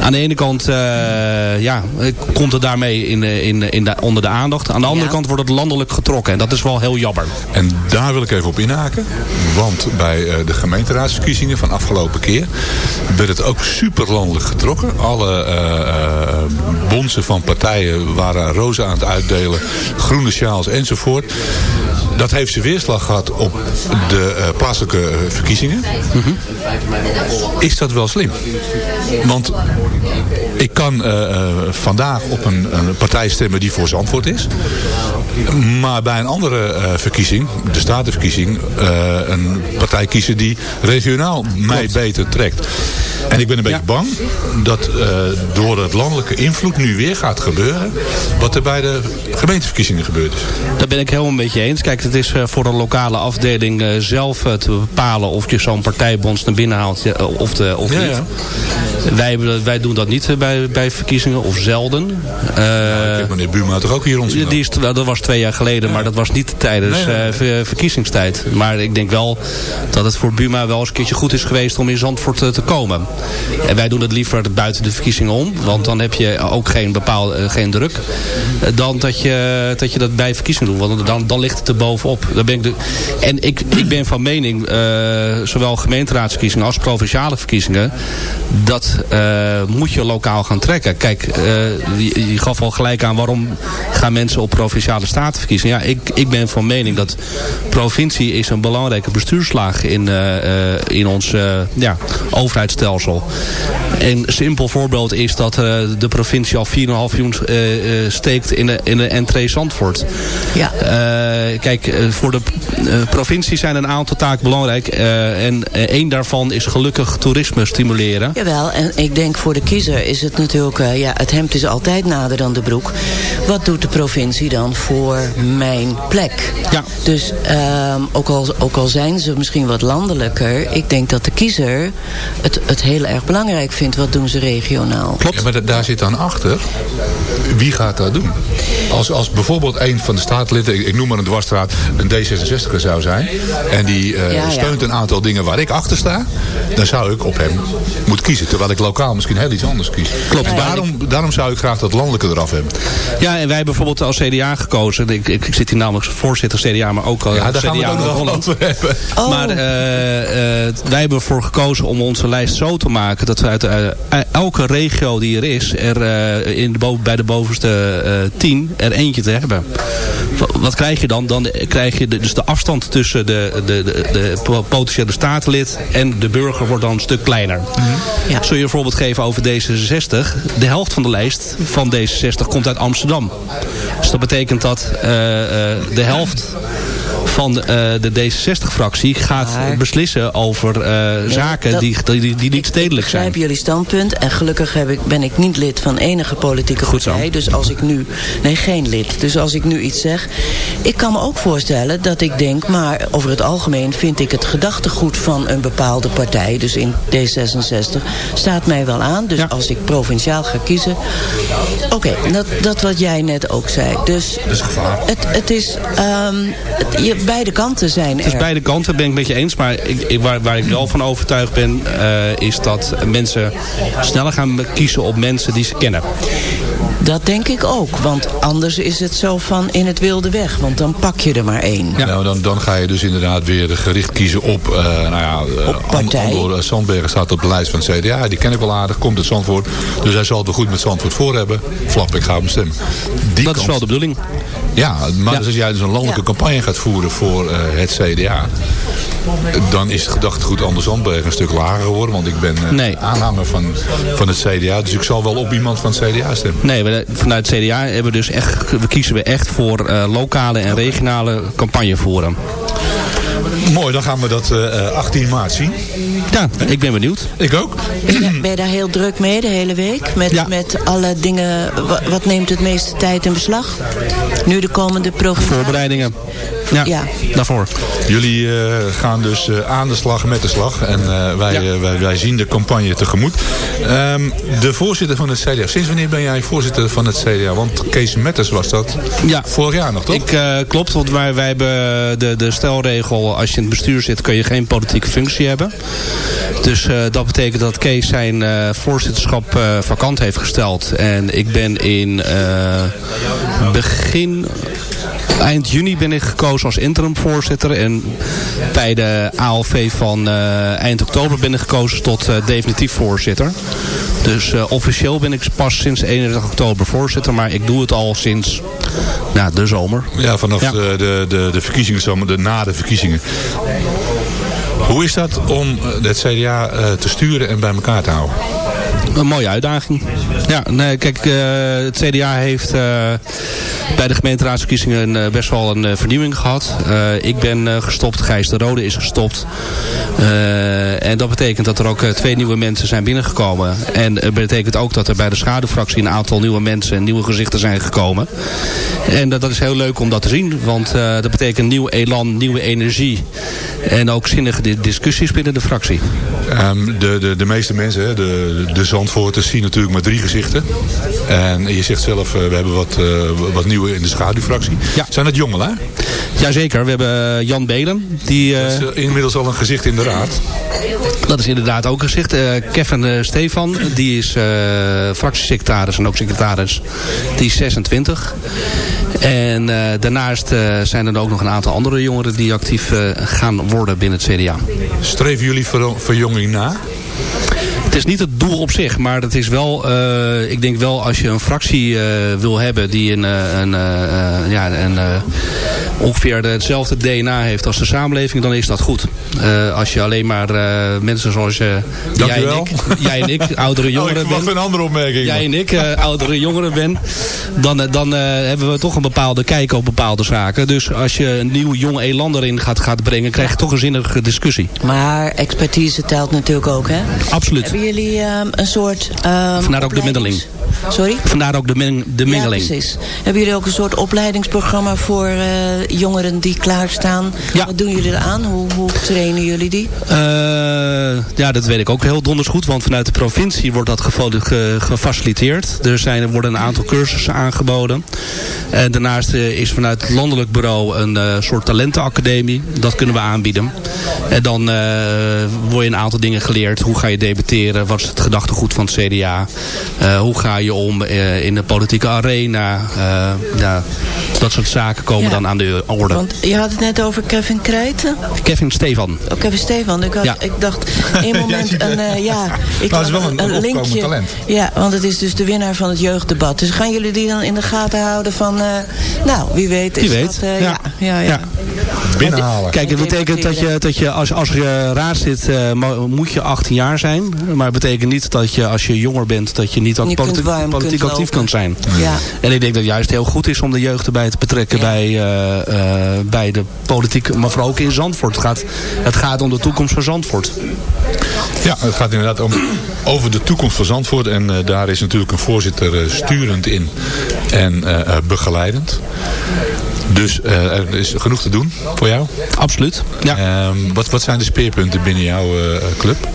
aan de ene kant, eh, ja, komt het daarmee in, in, in de, onder de aandacht. Aan de andere Ja. kant wordt het landelijk getrokken. En dat is wel heel jammer. En daar wil ik even op inhaken. Want bij eh, de gemeenteraadsverkiezingen van afgelopen keer werd het ook superlandelijk getrokken. Alle eh, eh, bonzen van partijen waren rozen aan het uitdelen, groene sjaals enzovoort. Dat heeft zijn weerslag gehad op de eh, plaatselijke eh, verkiezingen. Is dat wel slim? Want ik kan eh, eh, vandaag op een, een partij stemmen die voor Zandvoort is. Maar bij een andere eh, verkiezing, de statenverkiezing, eh, een partij kiezen die regionaal mij beter trekt. En ik ben een beetje bang dat eh, door het landelijke invloed nu weer gaat gebeuren wat er bij de gemeenteverkiezingen gebeurd is. Daar ben ik helemaal met je eens. Kijk, het is eh, voor een lokale afdeling eh, zelf eh, te bepalen of je zo'n partijbonds naar binnen haalt of, de, of Ja, niet. ja. Wij, wij doen dat niet bij, bij verkiezingen of zelden. Ik heb meneer Buma toch ook hier lopen? die is, nou, dat was twee jaar geleden, maar dat was niet tijdens Nee, nee, nee. ver- verkiezingstijd. Maar ik denk wel dat het voor Buma wel eens een keertje goed is geweest om in Zandvoort eh, te komen. En wij doen het liever buiten de verkiezingen om, want dan heb je ook geen, bepaal, eh, geen druk. eh, dan dat je, dat je dat bij verkiezingen doet, want dan, dan ligt het er bovenop. Dan ben ik de, en ik, ik ben van mening, eh, zowel gemeenteraadsverkiezingen als provinciale verkiezingen, dat moet je lokaal gaan trekken. Kijk, je, je gaf al gelijk aan waarom gaan mensen op provinciale statenverkiezingen. Ja, ik, ik ben van mening dat provincie is een belangrijke bestuurslaag in, in ons eh, ja, overheidsstelsel. Een simpel voorbeeld is dat de provincie al 4,5 miljoen eh, eh, steekt in de, in de entree Zandvoort. Ja. Eh, kijk, voor de eh, provincie zijn een aantal taken belangrijk. eh, en één daarvan is gelukkig toerisme stimuleren. Jawel, en ik denk voor de kiezer is het natuurlijk... ja, het hemd is altijd nader dan de broek. Wat doet de provincie dan voor mijn plek? Ja. Dus ehm, ook, al, ook al zijn ze misschien wat landelijker... ik denk dat de kiezer het, het heel erg belangrijk vindt. Wat doen ze regionaal? Klopt. Ja, maar da- daar zit dan achter D66, wie gaat dat doen? Als, als bijvoorbeeld een van de staatsleden, ik, ik noem maar een dwarsstraat, een D66er zou zijn. En die eh, Ja, ja. steunt een aantal dingen waar ik achter sta. Dan zou ik op hem moeten kiezen. Terwijl ik lokaal misschien heel iets anders kies. Klopt. Daarom, daarom zou ik graag dat landelijke eraf hebben. Ja, en wij hebben bijvoorbeeld als CDA gekozen. Ik, ik, ik zit hier namelijk als voorzitter CDA, maar ook al Ja, daar gaan we CDA het ook nog wel Noord-Holland. over hebben. Oh. Maar eh, eh, wij hebben ervoor gekozen om onze lijst zo te maken dat we uit elke regio die er is, er eh, in de bo- bij de bovenste eh, tien er eentje te hebben. Wa- Wat krijg je dan? Dan krijg je de, dus de afstand tussen de, de, de, de po- potentiële statenlid en de burger wordt dan een stuk kleiner. Ja. Zul je een voorbeeld geven over D66? De helft van de lijst van D66 komt uit Amsterdam. Dus dat betekent dat eh, eh, de helft van eh, de D66-fractie gaat Maar- beslissen over eh, zaken dat- die, die, die niet stedelijk Ik begrijp zijn. jullie standpunt. En gelukkig heb ik, ben ik niet lid van enige politieke Goed zo. partij. Dus als ik nu... Nee, geen lid. Dus als ik nu iets zeg... Ik kan me ook voorstellen dat ik denk... Maar over het algemeen vind ik het gedachtegoed van een bepaalde partij... Dus in D66 staat mij wel aan. Dus Ja. als ik provinciaal ga kiezen... Oké, dat, dat wat jij net ook zei. Dus het, het is... het- je, beide kanten zijn Het is er. beide kanten, ben ik met je eens. Maar ik, ik- waar, waar ik wel van overtuigd ben, eh, is dat mensen sneller gaan kiezen op mensen die ze kennen. Dat denk ik ook. Want anders is het zo van in het wilde weg. Want dan pak je er maar één. Ja. Nou, dan, dan ga je dus inderdaad weer gericht kiezen op, eh, nou ja, eh, Op partij. Andor Zandbergen staat op de lijst van het CDA. Die ken ik wel aardig, komt uit Zandvoort. Dus hij zal het wel goed met Zandvoort voor hebben. Flap, ik ga hem stemmen. Die Dat is wel de bedoeling. Ja, maar Ja. als jij dus een landelijke Ja. campagne gaat voeren voor eh, het CDA... dan is het gedachtegoed Anders Zandbergen een stuk lager geworden. Want ik ben eh, Nee. aanhanger van, van het CDA. Dus ik zal wel op iemand van het CDA stemmen. Nee, we, vanuit het CDA hebben we dus echt, we kiezen we echt voor eh, lokale en regionale campagne voeren. Mooi, dan gaan we dat eh, eh, 18 maart zien. Ja, ik ben benieuwd. Ik ook. Ben je, ben je daar heel druk mee de hele week? Met, Ja. met alle dingen. Wa- Wat neemt het meeste tijd in beslag? Nu de komende provincie. Voorbereidingen. Ja, Ja. daarvoor. Jullie eh, gaan dus eh, aan de slag met de slag. En eh, wij, Ja. wij, wij zien de campagne tegemoet. Ehm, de voorzitter van het CDA. Sinds wanneer ben jij voorzitter van het CDA? Want Kees Metters was dat Ja. vorig jaar nog, toch? Ik, eh, klopt, want wij, wij hebben de, de stelregel... als je in het bestuur zit, kun je geen politieke functie hebben. Dus eh, dat betekent dat Kees zijn eh, voorzitterschap eh, vakant heeft gesteld. En ik ben in eh, begin... Eind juni ben ik gekozen als interim voorzitter. En bij de ALV van eh, eind oktober ben ik gekozen tot eh, definitief voorzitter. Dus eh, officieel ben ik pas sinds 31 oktober voorzitter. Maar ik doe het al sinds nou, de zomer. Ja, vanaf Ja. De, de, de, de verkiezingen, zomer, de, na de verkiezingen. Hoe is dat om het CDA te sturen en bij elkaar te houden? Een mooie uitdaging. Ja, nee, kijk, eh, het CDA heeft eh, bij de gemeenteraadsverkiezingen eh, best wel een vernieuwing gehad. Eh, ik ben gestopt, Gijs de Rode is gestopt. En dat betekent dat er ook twee nieuwe mensen zijn binnengekomen. En het betekent ook dat er bij de schaduwfractie een aantal nieuwe mensen en nieuwe gezichten zijn gekomen. En dat, dat is heel leuk om dat te zien, want dat betekent nieuw elan, nieuwe energie. En ook zinnige di- discussies binnen de fractie. Ehm, de, de, de meeste mensen, de, de Zandvoorters, zien natuurlijk maar drie gezichten. En je zegt zelf, eh, we hebben wat, eh, wat nieuwe in de schaduwfractie. Ja. Zijn dat jongelui? Jazeker, we hebben eh, Jan Belen. Die, Dat is inmiddels al een gezicht in de raad. Dat is inderdaad ook gezegd. Eh, Kevin Stefan, die is fractiesecretaris en ook secretaris. Die is 26. En daarnaast zijn er ook nog een aantal andere jongeren die actief gaan worden binnen het CDA. Streven jullie ver, verjonging na? Is niet het doel op zich, maar het is wel, eh, ik denk wel als je een fractie eh, wil hebben die een, eh, een, ja, een, ongeveer hetzelfde DNA heeft als de samenleving, dan is dat goed. Eh, als je alleen maar eh, mensen zoals eh, jij, en ik, <laughs> jij en ik, oudere <laughs> Oh, ik jongeren bent, een andere opmerking. jij en ik, eh, oudere jongeren ben, dan, dan eh, hebben we toch een bepaalde kijk op bepaalde zaken. Dus als je een nieuw jong elan erin gaat, gaat brengen, krijg je toch een zinnige discussie. Maar expertise telt natuurlijk ook, hè? Absoluut. Hebben jullie ehm, een soort... ehm, Vandaar ook de mengeling. Sorry? Vandaar ook de, men- de mengeling. Ja, precies. Hebben jullie ook een soort opleidingsprogramma voor eh, jongeren die klaarstaan. Ja. Wat doen jullie eraan? Hoe, hoe trainen jullie die? Eh, ja, dat weet ik ook heel donders goed. Want vanuit de provincie wordt dat gefaciliteerd. Er, zijn, er worden een aantal cursussen aangeboden. En daarnaast eh, is vanuit het landelijk bureau een eh, soort talentenacademie. Dat kunnen we aanbieden. En dan eh, word je een aantal dingen geleerd. Hoe ga je debatteren? Wat is het gedachtegoed van het CDA? Hoe ga je om in de politieke arena? Ja, dat soort zaken komen Ja. dan aan de orde. Want je had het net over Kevin Krijten. Kevin Stefan. Oh, Kevin Stefan. Ik, had, Ja. ik dacht één <laughs> moment een, eh, ja, <laughs> ik Nou, het is wel had een- een opkomend linkje. talent. Ja, want het is dus de winnaar van het jeugddebat. Dus gaan jullie die dan in de gaten houden van, eh, nou, wie weet is Wie weet, dat, eh, ja. ja, ja, ja. Ja. Binnenhalen. Kijk, het betekent dat je, dat je als, als je eh, mo- moet je 18 jaar zijn. Maar het betekent niet dat je als je jonger bent, dat je niet ook politiek, actief kan zijn. Ja. En ik denk dat het juist heel goed is om de jeugd erbij te betrekken Ja. bij, eh, eh, bij de politiek, maar vooral ook in Zandvoort. Het gaat, het gaat om de toekomst van Zandvoort. Ja, het gaat inderdaad om, over de toekomst van Zandvoort. En eh, daar is natuurlijk een voorzitter eh, sturend in en eh, eh, begeleidend. Dus eh, er is genoeg te doen voor jou. Absoluut. Ja. Ehm, wat, wat zijn de speerpunten binnen jouw eh, club?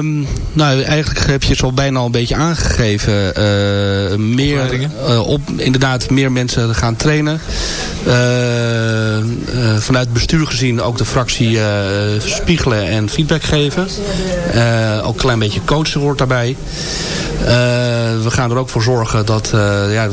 Ehm, nou, eigenlijk heb je het al bijna al een beetje aangegeven. Eh, meer, eh, op, inderdaad, meer mensen gaan trainen. Eh, vanuit het bestuur gezien ook de fractie spiegelen en feedback geven. Ook een klein beetje coachen hoort daarbij. Eh, we gaan er ook voor zorgen dat... eh, ja,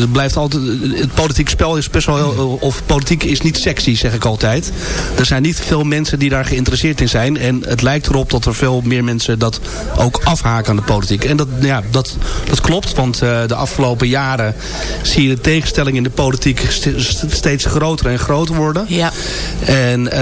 er blijft altijd, het politiek spel is best wel heel... Of politiek is niet sexy, zeg ik altijd. Er zijn niet veel mensen die daar geïnteresseerd in zijn. En het lijkt erop dat er veel meer mensen dat ook afhaken aan de politiek. En dat, ja, dat, dat klopt, want eh, de afgelopen jaren zie je de tegenstelling in de politiek st- st- steeds groter en groter worden. Ja. En eh,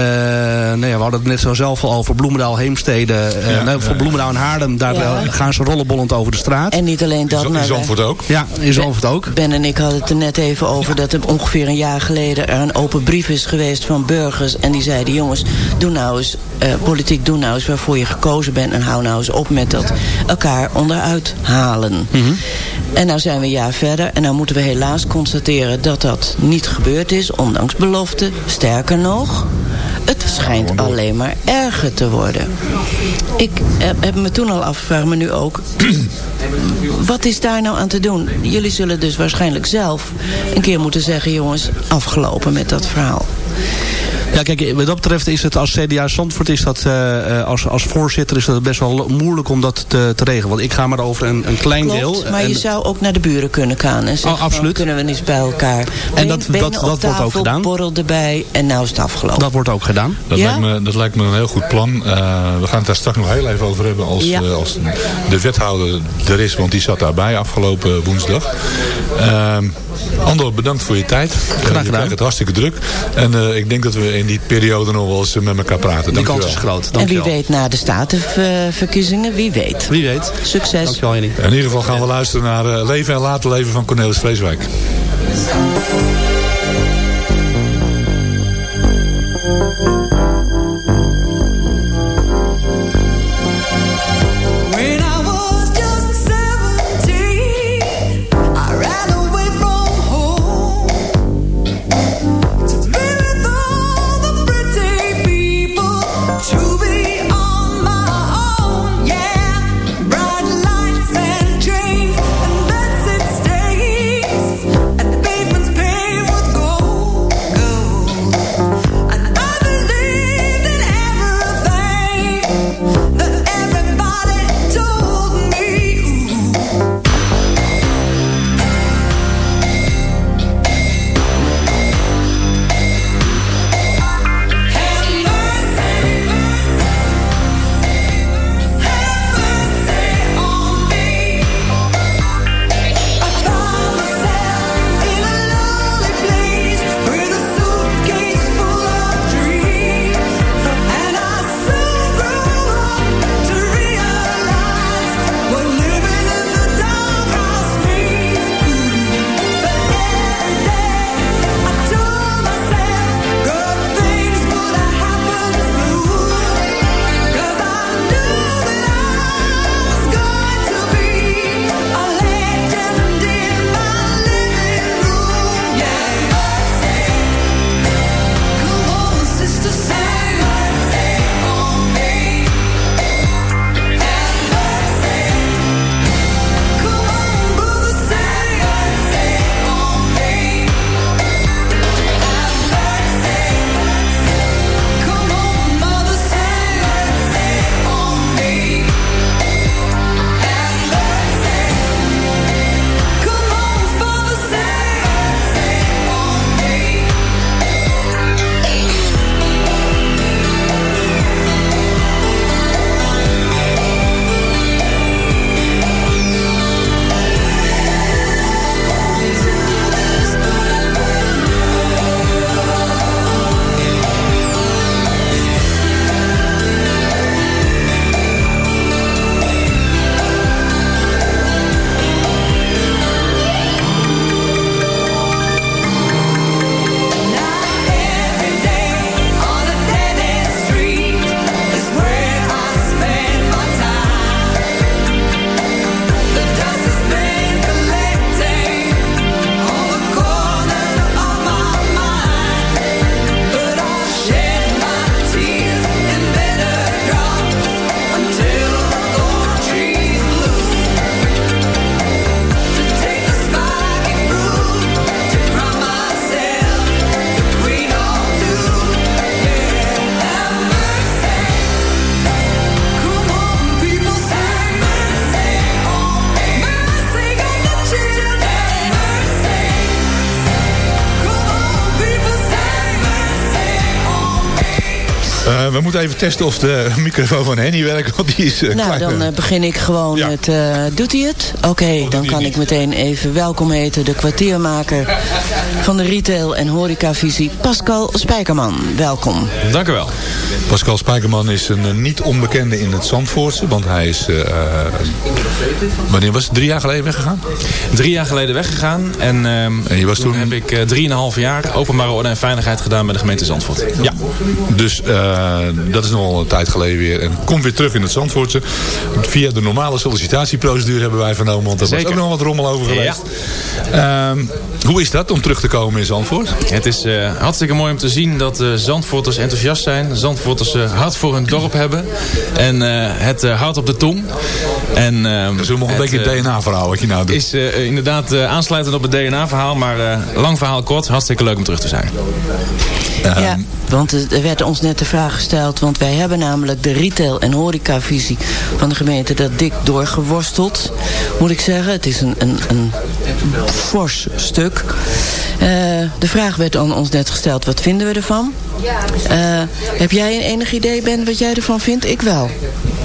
nou ja, we hadden het net zo zelf al over Bloemendaal, Heemstede. eh, Ja, nou, voor ja. Bloemendaal en Haarlem, daar Ja. gaan ze rollenbollend over de straat. En niet alleen dat, In maar... wij- Zandvoort ook? Ja, in Zandvoort ook. Ben en ik hadden het er net even over dat er ongeveer een jaar geleden er een open brief is geweest van burgers. En die zeiden, jongens, doe nou eens, eh, politiek doe nou eens waarvoor je gekozen bent. En hou nou eens op met dat elkaar onderuit halen. En nou zijn we een jaar verder en nou moeten we helaas constateren dat dat niet gebeurd is. Ondanks beloften. Sterker nog, het schijnt alleen maar erger te worden. Ik heb, heb me toen al afgevraagd, maar nu ook. Wat is daar nou aan te doen? Jullie zullen dus waarschijnlijk zelf een keer moeten zeggen... jongens, afgelopen met dat verhaal. Ja, kijk, wat dat betreft is het als CDA Zandvoort, is dat, eh, eh, als, als voorzitter, is dat best wel moeilijk om dat te, te regelen. Want ik ga maar over een, een klein Klopt, deel. maar En- je zou ook naar de buren kunnen gaan. En zeggen, Oh, absoluut. van, kunnen we niet bij elkaar. En dat- Benen dat- op dat wordt ook gedaan. borrel erbij en nou is het afgelopen. Dat wordt ook gedaan. Dat, Ja? lijkt me, dat lijkt me een heel goed plan. Eh, we gaan het daar straks nog heel even over hebben als, Ja. eh, als de wethouder er is. Want die zat daarbij afgelopen woensdag. Ehm Andor, bedankt voor je tijd. Graag gedaan. Je krijgt het hartstikke druk. En eh, ik denk dat we in die periode nog wel eens met elkaar praten. Die Dank je kans is groot. en wie Dankjewel. weet na de statenverkiezingen, wie weet. Wie weet. Succes. Dankjewel. In ieder geval gaan we luisteren naar eh, Leven en Laten Leven van Cornelis Vreeswijk. Even testen of de <laughs> microfoon van Henny werkt, want die is eh, Nou, klein. dan eh, begin ik gewoon Ja. met... eh, doet hij het? Oké, dan kan ik meteen even welkom heten... de kwartiermaker van de retail- en horecavisie, Pascal Spijkerman. Welkom. Dank u wel. Pascal Spijkerman is een eh, niet onbekende in het Zandvoortse, want hij is... eh, eh, wanneer was het? Drie jaar geleden weggegaan? Drie jaar geleden weggegaan. En, ehm, En je was toen, toen- heb ik eh, drieënhalf jaar openbare orde en veiligheid gedaan bij de gemeente Zandvoort. Ja. Dus eh, dat is nogal een tijd geleden weer. En komt weer terug in het Zandvoortse. Via de normale sollicitatieprocedure hebben wij vernomen. Want er was ook nog wat rommel over geweest. Ehm, hoe is dat om terug te komen in Zandvoort? Het is eh, hartstikke mooi om te zien dat de Zandvoorters enthousiast zijn. Zandvoorters eh, hart voor hun dorp hebben. En eh, het eh, hart op de tong. En, ehm, Dat is nog een beetje het DNA-verhaal wat je nou doet. is eh, inderdaad eh, aansluitend op het DNA-verhaal. Maar eh, lang verhaal kort. Hartstikke leuk om terug te zijn. ja, want er er werd ons net de vraag gesteld... want wij hebben namelijk de retail- en horecavisie van de gemeente... dat dik doorgeworsteld, moet ik zeggen. Het is een, een, een fors stuk. Eh, de vraag werd aan ons net gesteld, wat vinden we ervan? Eh, heb jij een enig idee, Ben, wat jij ervan vindt? Ik wel.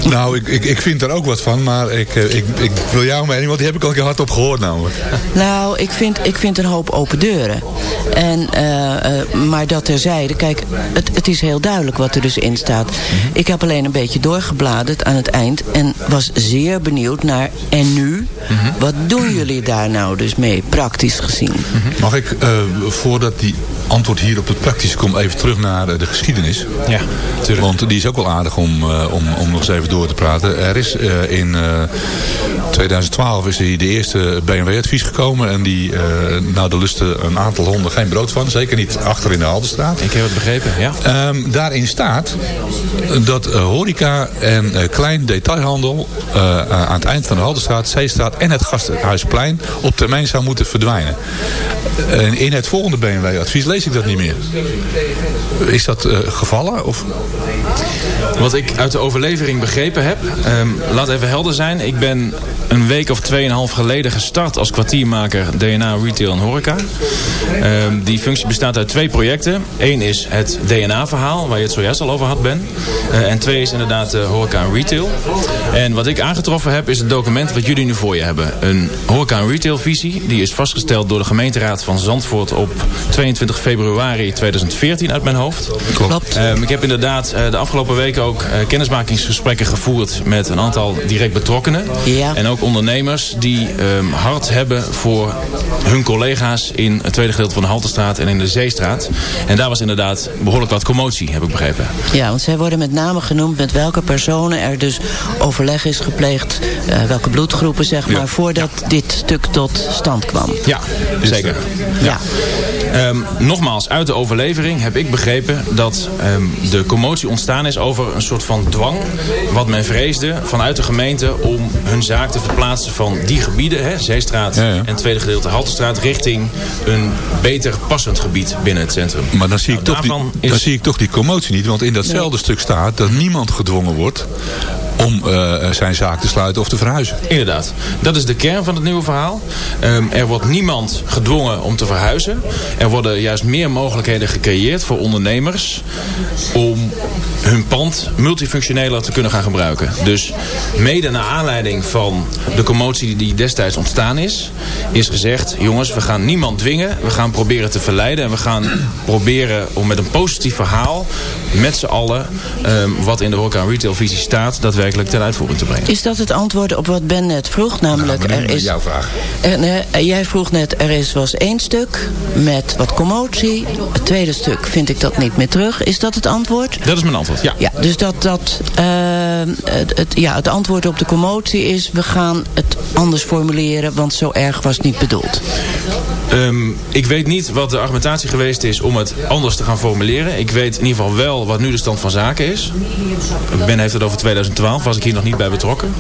Nou, ik, ik, ik vind er ook wat van. Maar ik, eh, ik, ik wil jouw mening, want die heb ik al een keer hardop gehoord namelijk. Nou, ik vind, ik vind een hoop open deuren. En, eh, maar dat terzijde, kijk, het, het is heel duidelijk wat er dus in staat. Ik heb alleen een beetje doorgebladerd aan het eind en was zeer benieuwd naar, en nu? Wat doen jullie daar nou dus mee, praktisch gezien? Mag ik, voordat die antwoord hier op het praktische komt, even terug naar eh, de geschiedenis? Ja, natuurlijk. Want die is ook wel aardig om, eh, om, om nog eens even door te praten. Er is eh, in eh, 2012 is de eerste BMW-advies gekomen. En die, nou, daar lusten een aantal honden geen brood van. Zeker niet achter in de Haldenstraat. Ik heb het begrepen, ja. Ehm, daarin staat dat horeca en klein detailhandel aan het eind van de Haldenstraat, Zeestraat en het Gasthuisplein op termijn zou moeten verdwijnen. En in het volgende BMW-advies lees ik dat niet meer. Is dat eh, gevallen? Of? Wat ik uit de overlevering begrepen heb, ehm, laat even helder zijn. Ik ben een week of tweeënhalf geleden gestart als kwartiermaker DNA Retail en Horeca. Ehm, die functie bestaat uit twee projecten. Eén is het DNA-verhaal, waar je het zojuist al over had, Ben. Eh, en twee is inderdaad eh, Horeca Retail. En wat ik aangetroffen heb, is het document wat jullie nu voor je hebben. Een Horeca en Retail visie. Die is vastgesteld door de gemeenteraad van Zandvoort op 22 februari 2014 uit mijn hoofd. Klopt. Ehm, ik heb inderdaad eh, de afgelopen weken ook eh, kennismakingsgesprekken gevoerd met een aantal direct betrokkenen. Ja. En ook ondernemers die ehm, hard hebben voor hun collega's in het tweede gedeelte van de Haltestraat en in de Zeestraat. En daar was inderdaad behoorlijk wat commotie, heb ik begrepen. Ja, want zij worden met name genoemd met welke personen er dus overleg is gepleegd. eh, welke bloedgroepen, zeg maar, voordat dit stuk tot stand kwam. Ja, zeker. Ja. Ehm, nogmaals, uit de overlevering heb ik begrepen dat ehm, de commotie ontstaan is over een soort van dwang. Wat men vreesde vanuit de gemeente om hun zaak te verplaatsen van die gebieden, hè, Zeestraat Ja, ja. en het tweede gedeelte Haltestraat, richting een beter passend gebied binnen het centrum. Maar dan zie, ik Nou, toch die, daarvan is- dan zie ik toch die commotie niet. Want in datzelfde stuk staat dat niemand gedwongen wordt om eh, zijn zaak te sluiten of te verhuizen. Inderdaad. Dat is de kern van het nieuwe verhaal. Ehm, er wordt niemand gedwongen om te verhuizen. Er worden juist meer mogelijkheden gecreëerd voor ondernemers... om hun pand multifunctioneler te kunnen gaan gebruiken. Dus mede naar aanleiding van de commotie die destijds ontstaan is... is gezegd, jongens, we gaan niemand dwingen. We gaan proberen te verleiden. En we gaan proberen om met een positief verhaal... met z'n allen, ehm, wat in de horeca en retail visie staat... daadwerkelijk ten uitvoering te brengen. Is dat het antwoord op wat Ben net vroeg? Namelijk, Nou, er is... jouw vraag. Er, nee, jij vroeg net, er is, was één stuk met wat commotie. Het tweede stuk vind ik dat niet meer terug. Is dat het antwoord? Dat is mijn antwoord, ja. Ja, dus dat, dat eh, het, het- ja, het antwoord op de commotie is... we gaan het anders formuleren, want zo erg was het niet bedoeld. Ehm, ik weet niet wat de argumentatie geweest is om het anders te gaan formuleren. Ik weet in ieder geval wel wat nu de stand van zaken is. Ben heeft het over 2012, was ik hier nog niet bij betrokken.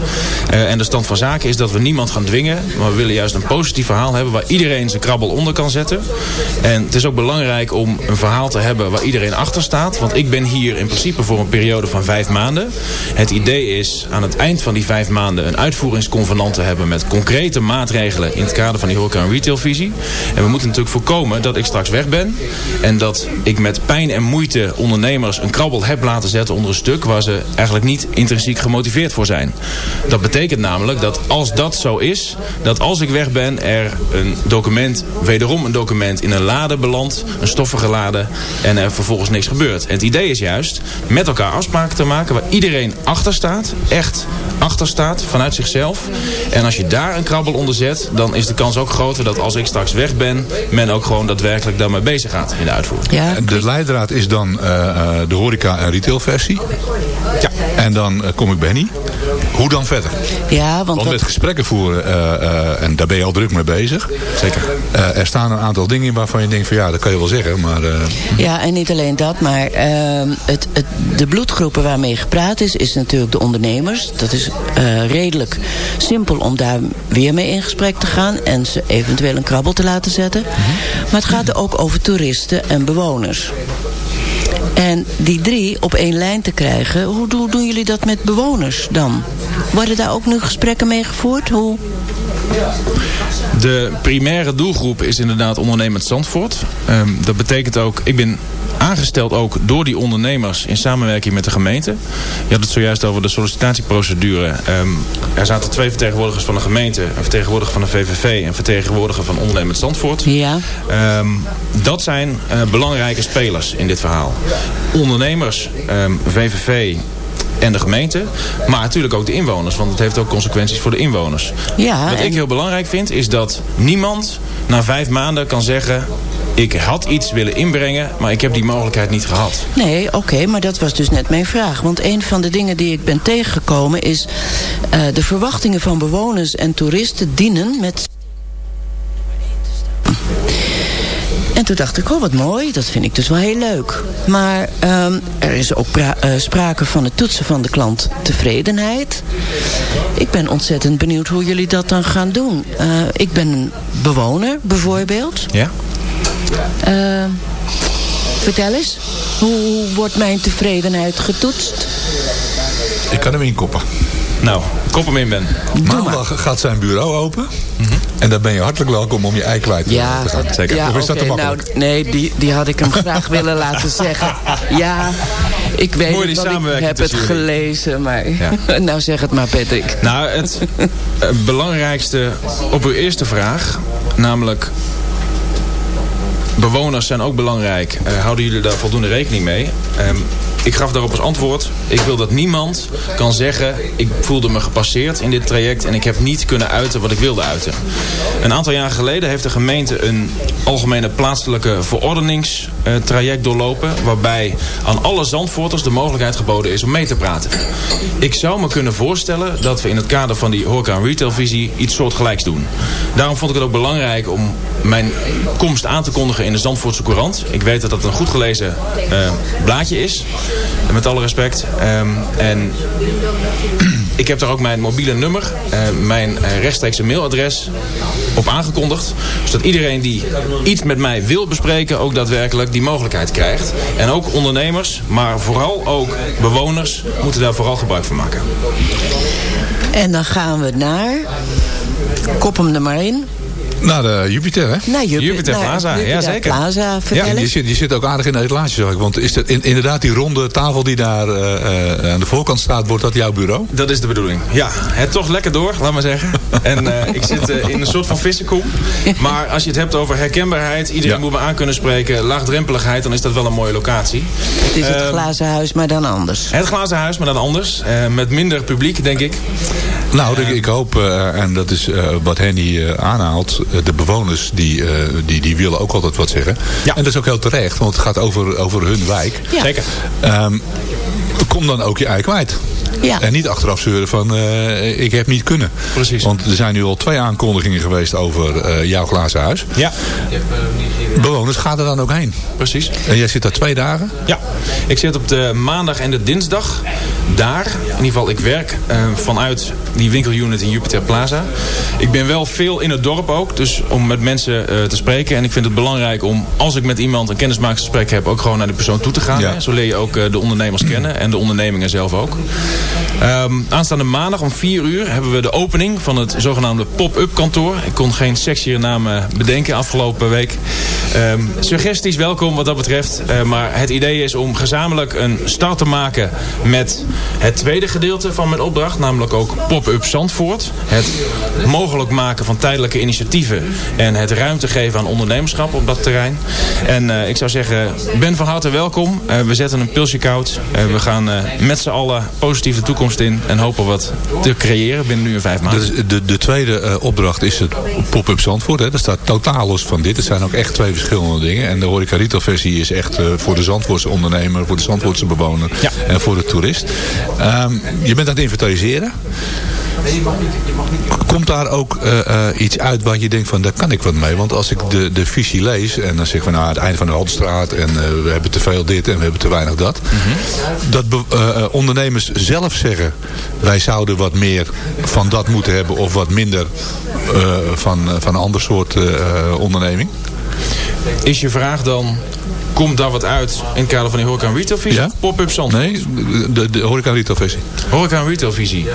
Eh, en de stand van zaken is dat we niemand gaan dwingen. Maar we willen juist een positief verhaal hebben waar iedereen zijn krabbel onder kan zetten. En het is ook belangrijk om een verhaal te hebben waar iedereen achter staat. Want ik ben hier in principe voor een periode van vijf maanden. Het idee is aan het eind van die vijf maanden een uitvoeringsconvenant te hebben met concrete maatregelen in het kader van die horeca en retailvisie. En we moeten natuurlijk voorkomen dat ik straks weg ben. En dat ik met pijn en moeite ondernemers een krabbel heb laten zetten onder een stuk waar ze eigenlijk niet intrinsiek gemotiveerd voor zijn. Dat betekent namelijk dat als dat zo is, dat als ik weg ben er een document, wederom een document in een lade belandt, een stoffige lade en er vervolgens niks gebeurt. En het idee is juist met elkaar afspraken te maken waar iedereen achter staat, echt achter staat, vanuit zichzelf. En als je daar een krabbel onder zet, dan is de kans ook groter dat als ik straks weg ben, men ook gewoon daadwerkelijk daarmee bezig gaat in de uitvoering. Ja, De leidraad is dan eh, eh, de horeca- en retailversie. Ja. En dan eh, kom ik Benny. Hoe dan verder? ja want Want wat, met gesprekken voeren, eh, eh, en daar ben je al druk mee bezig. Zeker. Eh, er staan een aantal dingen in waarvan je denkt van ja, dat kan je wel zeggen. Maar eh, Ja, en niet alleen dat, maar ehm, het, het, de bloedgroepen waarmee gepraat is, is natuurlijk de ondernemers. Dat is redelijk simpel om daar weer mee in gesprek te gaan en ze eventueel een krabbel te laten zetten. Maar het gaat er ook over toeristen en bewoners. En die drie op één lijn te krijgen, hoe, doen jullie dat met bewoners dan? Worden daar ook nu gesprekken mee gevoerd? Hoe? De primaire doelgroep is inderdaad ondernemend Zandvoort. Ehm, dat betekent ook, ik ben aangesteld ook door die ondernemers in samenwerking met de gemeente. Je had het zojuist over de sollicitatieprocedure. Ehm, er zaten twee vertegenwoordigers van de gemeente, een vertegenwoordiger van de VVV en een vertegenwoordiger van ondernemend Zandvoort. Ja. Ehm, dat zijn eh, belangrijke spelers in dit verhaal. Ondernemers, ehm, VVV en de gemeente. Maar natuurlijk ook de inwoners. Want het heeft ook consequenties voor de inwoners. Ja, Wat en- ik heel belangrijk vind is dat niemand na vijf maanden kan zeggen... ik had iets willen inbrengen, maar ik heb die mogelijkheid niet gehad. Nee, oké, maar dat was dus net mijn vraag. Want een van de dingen die ik ben tegengekomen is... eh, de verwachtingen van bewoners en toeristen dienen met... En toen dacht ik, oh wat mooi, dat vind ik dus wel heel leuk. Maar ehm, er is ook eh, sprake van het toetsen van de klant tevredenheid. Ik ben ontzettend benieuwd hoe jullie dat dan gaan doen. Eh, ik ben een bewoner bijvoorbeeld. Ja? Eh, vertel eens, hoe, hoe wordt mijn tevredenheid getoetst? ik kan hem inkoppen. Nou, kop hem in, Ben. Maandag gaat zijn bureau open. En dan ben je hartelijk welkom om je ei kwijt te Ja, te gaan. zeker. Ja, Of is dat te makkelijk? nou, nee, die, die had ik hem graag willen laten <laughs> zeggen. Ja, ik weet Mooi, het, ik heb het jullie. gelezen, maar... Ja. <laughs> nou, zeg het maar, Patrick. Nou, het eh, belangrijkste op uw eerste vraag, namelijk bewoners zijn ook belangrijk. Eh, houden jullie daar voldoende rekening mee? Ehm, ik gaf daarop als antwoord, ik wil dat niemand kan zeggen... ik voelde me gepasseerd in dit traject en ik heb niet kunnen uiten wat ik wilde uiten. Een aantal jaar geleden heeft de gemeente een algemene plaatselijke verordeningstraject doorlopen... waarbij aan alle Zandvoorters de mogelijkheid geboden is om mee te praten. Ik zou me kunnen voorstellen dat we in het kader van die horeca- retailvisie iets soortgelijks doen. Daarom vond ik het ook belangrijk om mijn komst aan te kondigen in de Zandvoortse Courant. Ik weet dat dat een goed gelezen eh, blaadje is, met alle respect. Ehm, en <clears throat> ik heb daar ook mijn mobiele nummer, eh, mijn eh, rechtstreekse mailadres op aangekondigd. Zodat iedereen die iets met mij wil bespreken ook daadwerkelijk die mogelijkheid krijgt. En ook ondernemers, maar vooral ook bewoners moeten daar vooral gebruik van maken. En dan gaan we naar... Kop hem er maar in. Naar de Jupiter, hè? Naar Jupiter, Jupiter naar Plaza, ja, zeker. Plaza, Ja, je eens. zit, je zit ook aardig in de etalage, zag ik. Want is dat in, inderdaad die ronde tafel die daar eh, eh, aan de voorkant staat, wordt dat jouw bureau? Dat is de bedoeling. Ja, het toch lekker door, laat maar zeggen. <laughs> En eh, ik zit eh, in een soort van vissenkoe. Maar als je het hebt over herkenbaarheid, iedereen Ja. moet me aan kunnen spreken, laagdrempeligheid, dan is dat wel een mooie locatie. Het is het Ehm, glazen huis, maar dan anders. Het glazen huis, maar dan anders. eh, met minder publiek, denk ik. Nou, ik, ik hoop, eh, en dat is eh, wat Henny eh, aanhaalt, eh, de bewoners die, eh, die, die willen ook altijd wat zeggen. Ja. En dat is ook heel terecht, want het gaat over, over hun wijk. Ja. Zeker. Ehm, kom dan ook je ei kwijt. Ja. En niet achteraf zeuren van, eh, ik heb niet kunnen. Precies. Want er zijn nu al twee aankondigingen geweest over eh, jouw glazen huis. Ja, Bewoners, ga er dan ook heen. precies. En jij zit daar twee dagen. Ja, ik zit op de maandag en de dinsdag daar. In ieder geval, ik werk eh, vanuit die winkelunit in Jupiter Plaza. Ik ben wel veel in het dorp ook, dus om met mensen eh, te spreken. En ik vind het belangrijk om, als ik met iemand een kennismakingsgesprek heb... ook gewoon naar de persoon toe te gaan. Ja. Zo leer je ook eh, de ondernemers kennen en de ondernemingen zelf ook. Ehm, aanstaande maandag om 4 uur hebben we de opening van het zogenaamde pop-up kantoor. Ik kon geen sexier naam bedenken afgelopen week. Ehm, suggesties welkom wat dat betreft. Maar het idee is om gezamenlijk een start te maken met het tweede gedeelte van mijn opdracht. Namelijk ook pop-up Zandvoort. Het mogelijk maken van tijdelijke initiatieven. En het ruimte geven aan ondernemerschap op dat terrein. En eh, ik zou zeggen, ben van harte welkom. Eh, we zetten een pilsje koud. Eh, we gaan met z'n allen positief de toekomst in. En hopen wat te creëren binnen nu en vijf maanden. Dat is de, de tweede opdracht is het pop-up Zandvoort. Hè. Dat staat totaal los van dit. Het zijn ook echt twee verschillende dingen. En de horeca retail versie is echt voor de Zandvoortse ondernemer, voor de Zandvoortse bewoner Ja. en voor de toerist. Ehm, je bent aan het inventariseren. Komt daar ook eh, eh, iets uit waar je denkt van daar kan ik wat mee? Want als ik de, de visie lees en dan zeg van nou aan het einde van de Haltestraat en eh, we hebben te veel dit en we hebben te weinig dat. Dat be- eh, eh, ondernemers zelf zeggen wij zouden wat meer van dat moeten hebben of wat minder eh, van, van een ander soort onderneming. Is je vraag dan, komt daar wat uit in het kader van die horeca en retail visie? Ja. Pop-up Zandvoort? Nee, de, de horeca retail versie. Horeca en retail visie.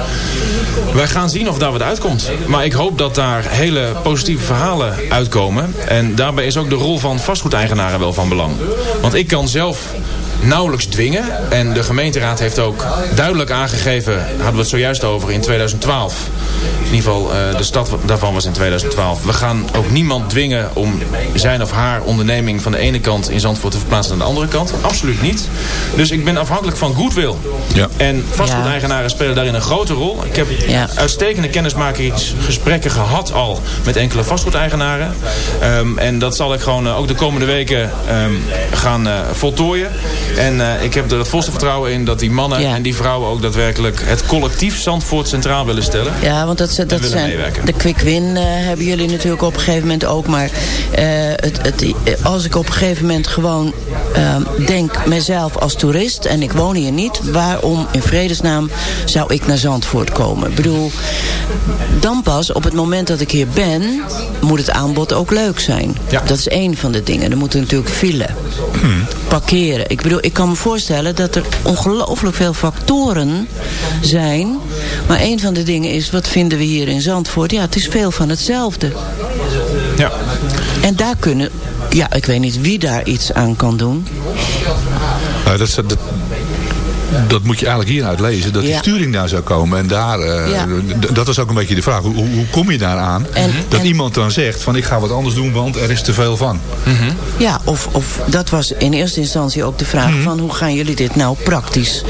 Wij gaan zien of daar wat uitkomt. Maar ik hoop dat daar hele positieve verhalen uitkomen. En daarbij is ook de rol van vastgoedeigenaren wel van belang. Want ik kan zelf nauwelijks dwingen. En de gemeenteraad heeft ook duidelijk aangegeven... hadden we het zojuist over in 2012... In ieder geval, eh, de stad daarvan was in 2012. We gaan ook niemand dwingen om zijn of haar onderneming van de ene kant in Zandvoort te verplaatsen naar de andere kant. Absoluut niet. Dus ik ben afhankelijk van goodwill. Ja. En vastgoedeigenaren spelen daarin een grote rol. Ik heb Ja. uitstekende kennismakingsgesprekken gehad al met enkele vastgoedeigenaren. Ehm, en dat zal ik gewoon eh, ook de komende weken ehm, gaan eh, voltooien. En eh, ik heb er het volste vertrouwen in dat die mannen Ja. en die vrouwen ook daadwerkelijk het collectief Zandvoort centraal willen stellen. Ja, want dat, dat zijn meewerken. de quick win eh, hebben jullie natuurlijk op een gegeven moment ook. Maar eh, het, het, als ik op een gegeven moment gewoon denk mezelf als toerist en ik woon hier niet, waarom in vredesnaam zou ik naar Zandvoort komen? Ik bedoel, dan pas op het moment dat ik hier ben, moet het aanbod ook leuk zijn. Ja. Dat is één van de dingen. Er moeten natuurlijk file, parkeren. Ik bedoel, ik kan me voorstellen dat er ongelooflijk veel factoren zijn. Maar één van de dingen is, wat vinden we hier in Zandvoort? Ja, het is veel van hetzelfde. Ja. En daar kunnen... Ja, ik weet niet wie daar iets aan kan doen. Nou, dat, is- dat, dat moet je eigenlijk hieruit lezen. Dat die sturing daar zou komen. En daar, eh, dat was ook een beetje de vraag. Hoe, hoe kom je daar aan? En- dat en- iemand dan zegt van ik ga wat anders doen. Want er is te veel van. Ja, of, of dat was in eerste instantie ook de vraag van... hoe gaan jullie dit nou praktisch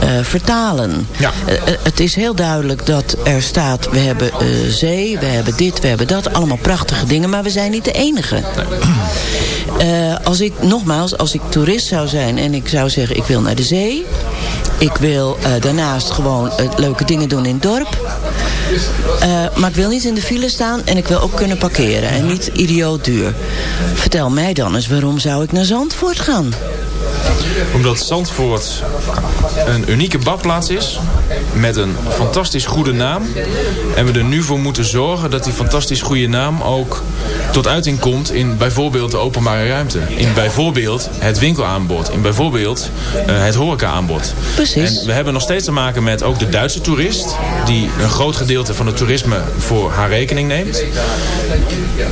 eh, vertalen? Ja. Eh, het is heel duidelijk dat er staat... we hebben zee, we hebben dit, we hebben dat. Allemaal prachtige dingen, maar we zijn niet de enige. Als ik, nogmaals, als ik toerist zou zijn en ik zou zeggen... ik wil naar de zee... ik wil eh, daarnaast gewoon eh, leuke dingen doen in het dorp... Eh, maar ik wil niet in de file staan en ik wil ook kunnen parkeren. En niet idioot duur. Vertel mij dan eens, waarom zou ik naar Zandvoort gaan? Omdat Zandvoort een unieke badplaats is. Met een fantastisch goede naam. En we er nu voor moeten zorgen dat die fantastisch goede naam ook tot uiting komt in bijvoorbeeld de openbare ruimte. In bijvoorbeeld het winkelaanbod. In bijvoorbeeld eh, het horecaaanbod. Precies. En we hebben nog steeds te maken met ook de Duitse toerist. Die een groot gedeelte van het toerisme voor haar rekening neemt.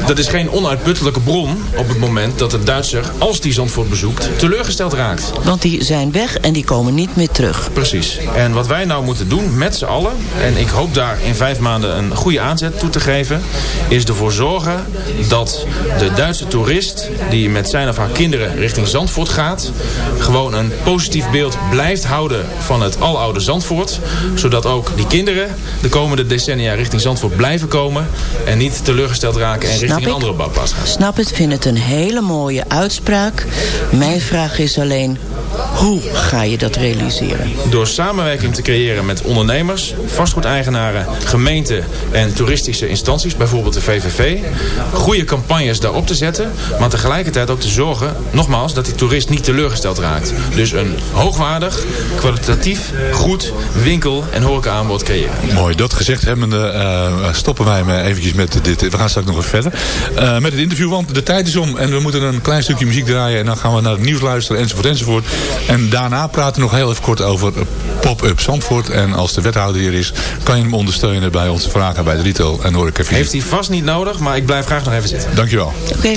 Dat is geen onuitputtelijke bron op het moment dat de Duitser, als die Zandvoort bezoekt, teleurgesteld raakt. Want die zijn weg en die komen niet meer terug. Precies. En wat wij nou moeten doen met z'n allen... en ik hoop daar in vijf maanden een goede aanzet toe te geven... is ervoor zorgen dat de Duitse toerist... die met zijn of haar kinderen richting Zandvoort gaat... gewoon een positief beeld blijft houden van het aloude Zandvoort. Zodat ook die kinderen de komende decennia richting Zandvoort blijven komen... en niet teleurgesteld raken en richting ik. een andere bouwplaats gaan. Snap het, vind het een hele mooie uitspraak. Mijn vraag is alleen, Hoe ga je dat realiseren? Door samenwerking te creëren met ondernemers, vastgoedeigenaren, gemeenten en toeristische instanties, bijvoorbeeld de VVV. Goede campagnes daarop te zetten, maar tegelijkertijd ook te zorgen, nogmaals, dat die toerist niet teleurgesteld raakt. Dus een hoogwaardig, kwalitatief, goed winkel- en horeca-aanbod creëren. Mooi, dat gezegd hebbende eh, stoppen wij me eventjes met dit. We gaan straks nog even verder. Eh, met het interview, want de tijd is om en we moeten een klein stukje muziek draaien. En dan gaan we naar het nieuws luisteren enzovoort enzovoort. En daarna praten we nog heel even kort over Pop-Up Zandvoort. En als de wethouder hier is, kan je hem ondersteunen bij onze vragen bij de retail en horeca. Heeft hij vast niet nodig, maar ik blijf graag nog even zitten. Dankjewel. Oké.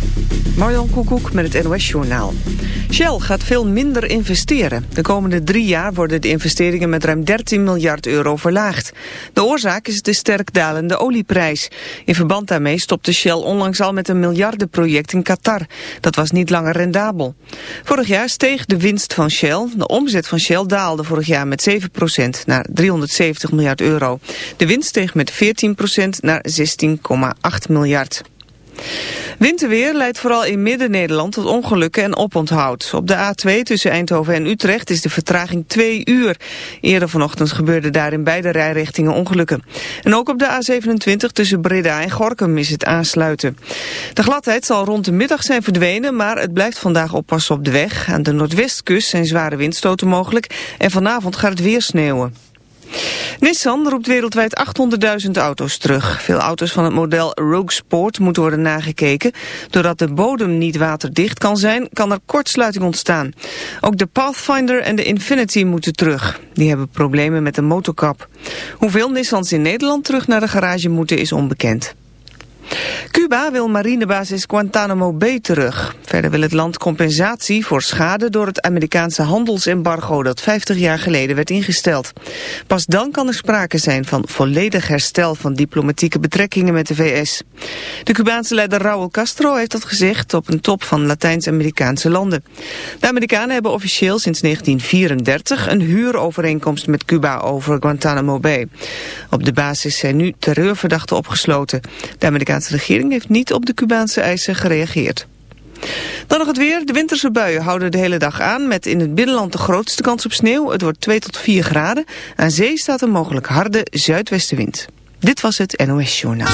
Marjan Koekoek met het NOS-journaal. Shell gaat veel minder investeren. De komende drie jaar worden de investeringen met ruim 13 miljard euro verlaagd. De oorzaak is de sterk dalende olieprijs. In verband daarmee stopte Shell onlangs al met een miljardenproject in Qatar. Dat was niet langer rendabel. Vorig jaar steeg de winst van Shell. De omzet van Shell daalde vorig jaar met 7% naar 370 miljard euro. De winst steeg met 14% naar 16,8 miljard. Winterweer leidt vooral in Midden-Nederland tot ongelukken en oponthoud. Op de A2 tussen Eindhoven en Utrecht is de vertraging twee uur. Eerder vanochtend gebeurde daar in beide rijrichtingen ongelukken. En ook op de A27 tussen Breda en Gorkum is het aansluiten. De gladheid zal rond de middag zijn verdwenen, maar het blijft vandaag oppassen op de weg. Aan de noordwestkust zijn zware windstoten mogelijk en vanavond gaat het weer sneeuwen. Nissan roept wereldwijd 800.000 auto's terug. Veel auto's van het model Rogue Sport moeten worden nagekeken. Doordat de bodem niet waterdicht kan zijn, kan er kortsluiting ontstaan. Ook de Pathfinder en de Infinity moeten terug. Die hebben problemen met de motorkap. Hoeveel Nissans in Nederland terug naar de garage moeten is onbekend. Cuba wil marinebasis Guantanamo Bay terug. Verder wil het land compensatie voor schade door het Amerikaanse handelsembargo dat 50 jaar geleden werd ingesteld. Pas dan kan er sprake zijn van volledig herstel van diplomatieke betrekkingen met de VS. De Cubaanse leider Raúl Castro heeft dat gezegd op een top van Latijns-Amerikaanse landen. De Amerikanen hebben officieel sinds 1934 een huurovereenkomst met Cuba over Guantanamo Bay. Op de basis zijn nu terreurverdachten opgesloten. De Amerikaanse regering heeft niet op de Cubaanse eisen gereageerd. Dan nog het weer. De winterse buien houden de hele dag aan met in het binnenland de grootste kans op sneeuw. Het wordt 2 tot 4 graden. Aan zee staat een mogelijk harde zuidwestenwind. Dit was het NOS Journaal.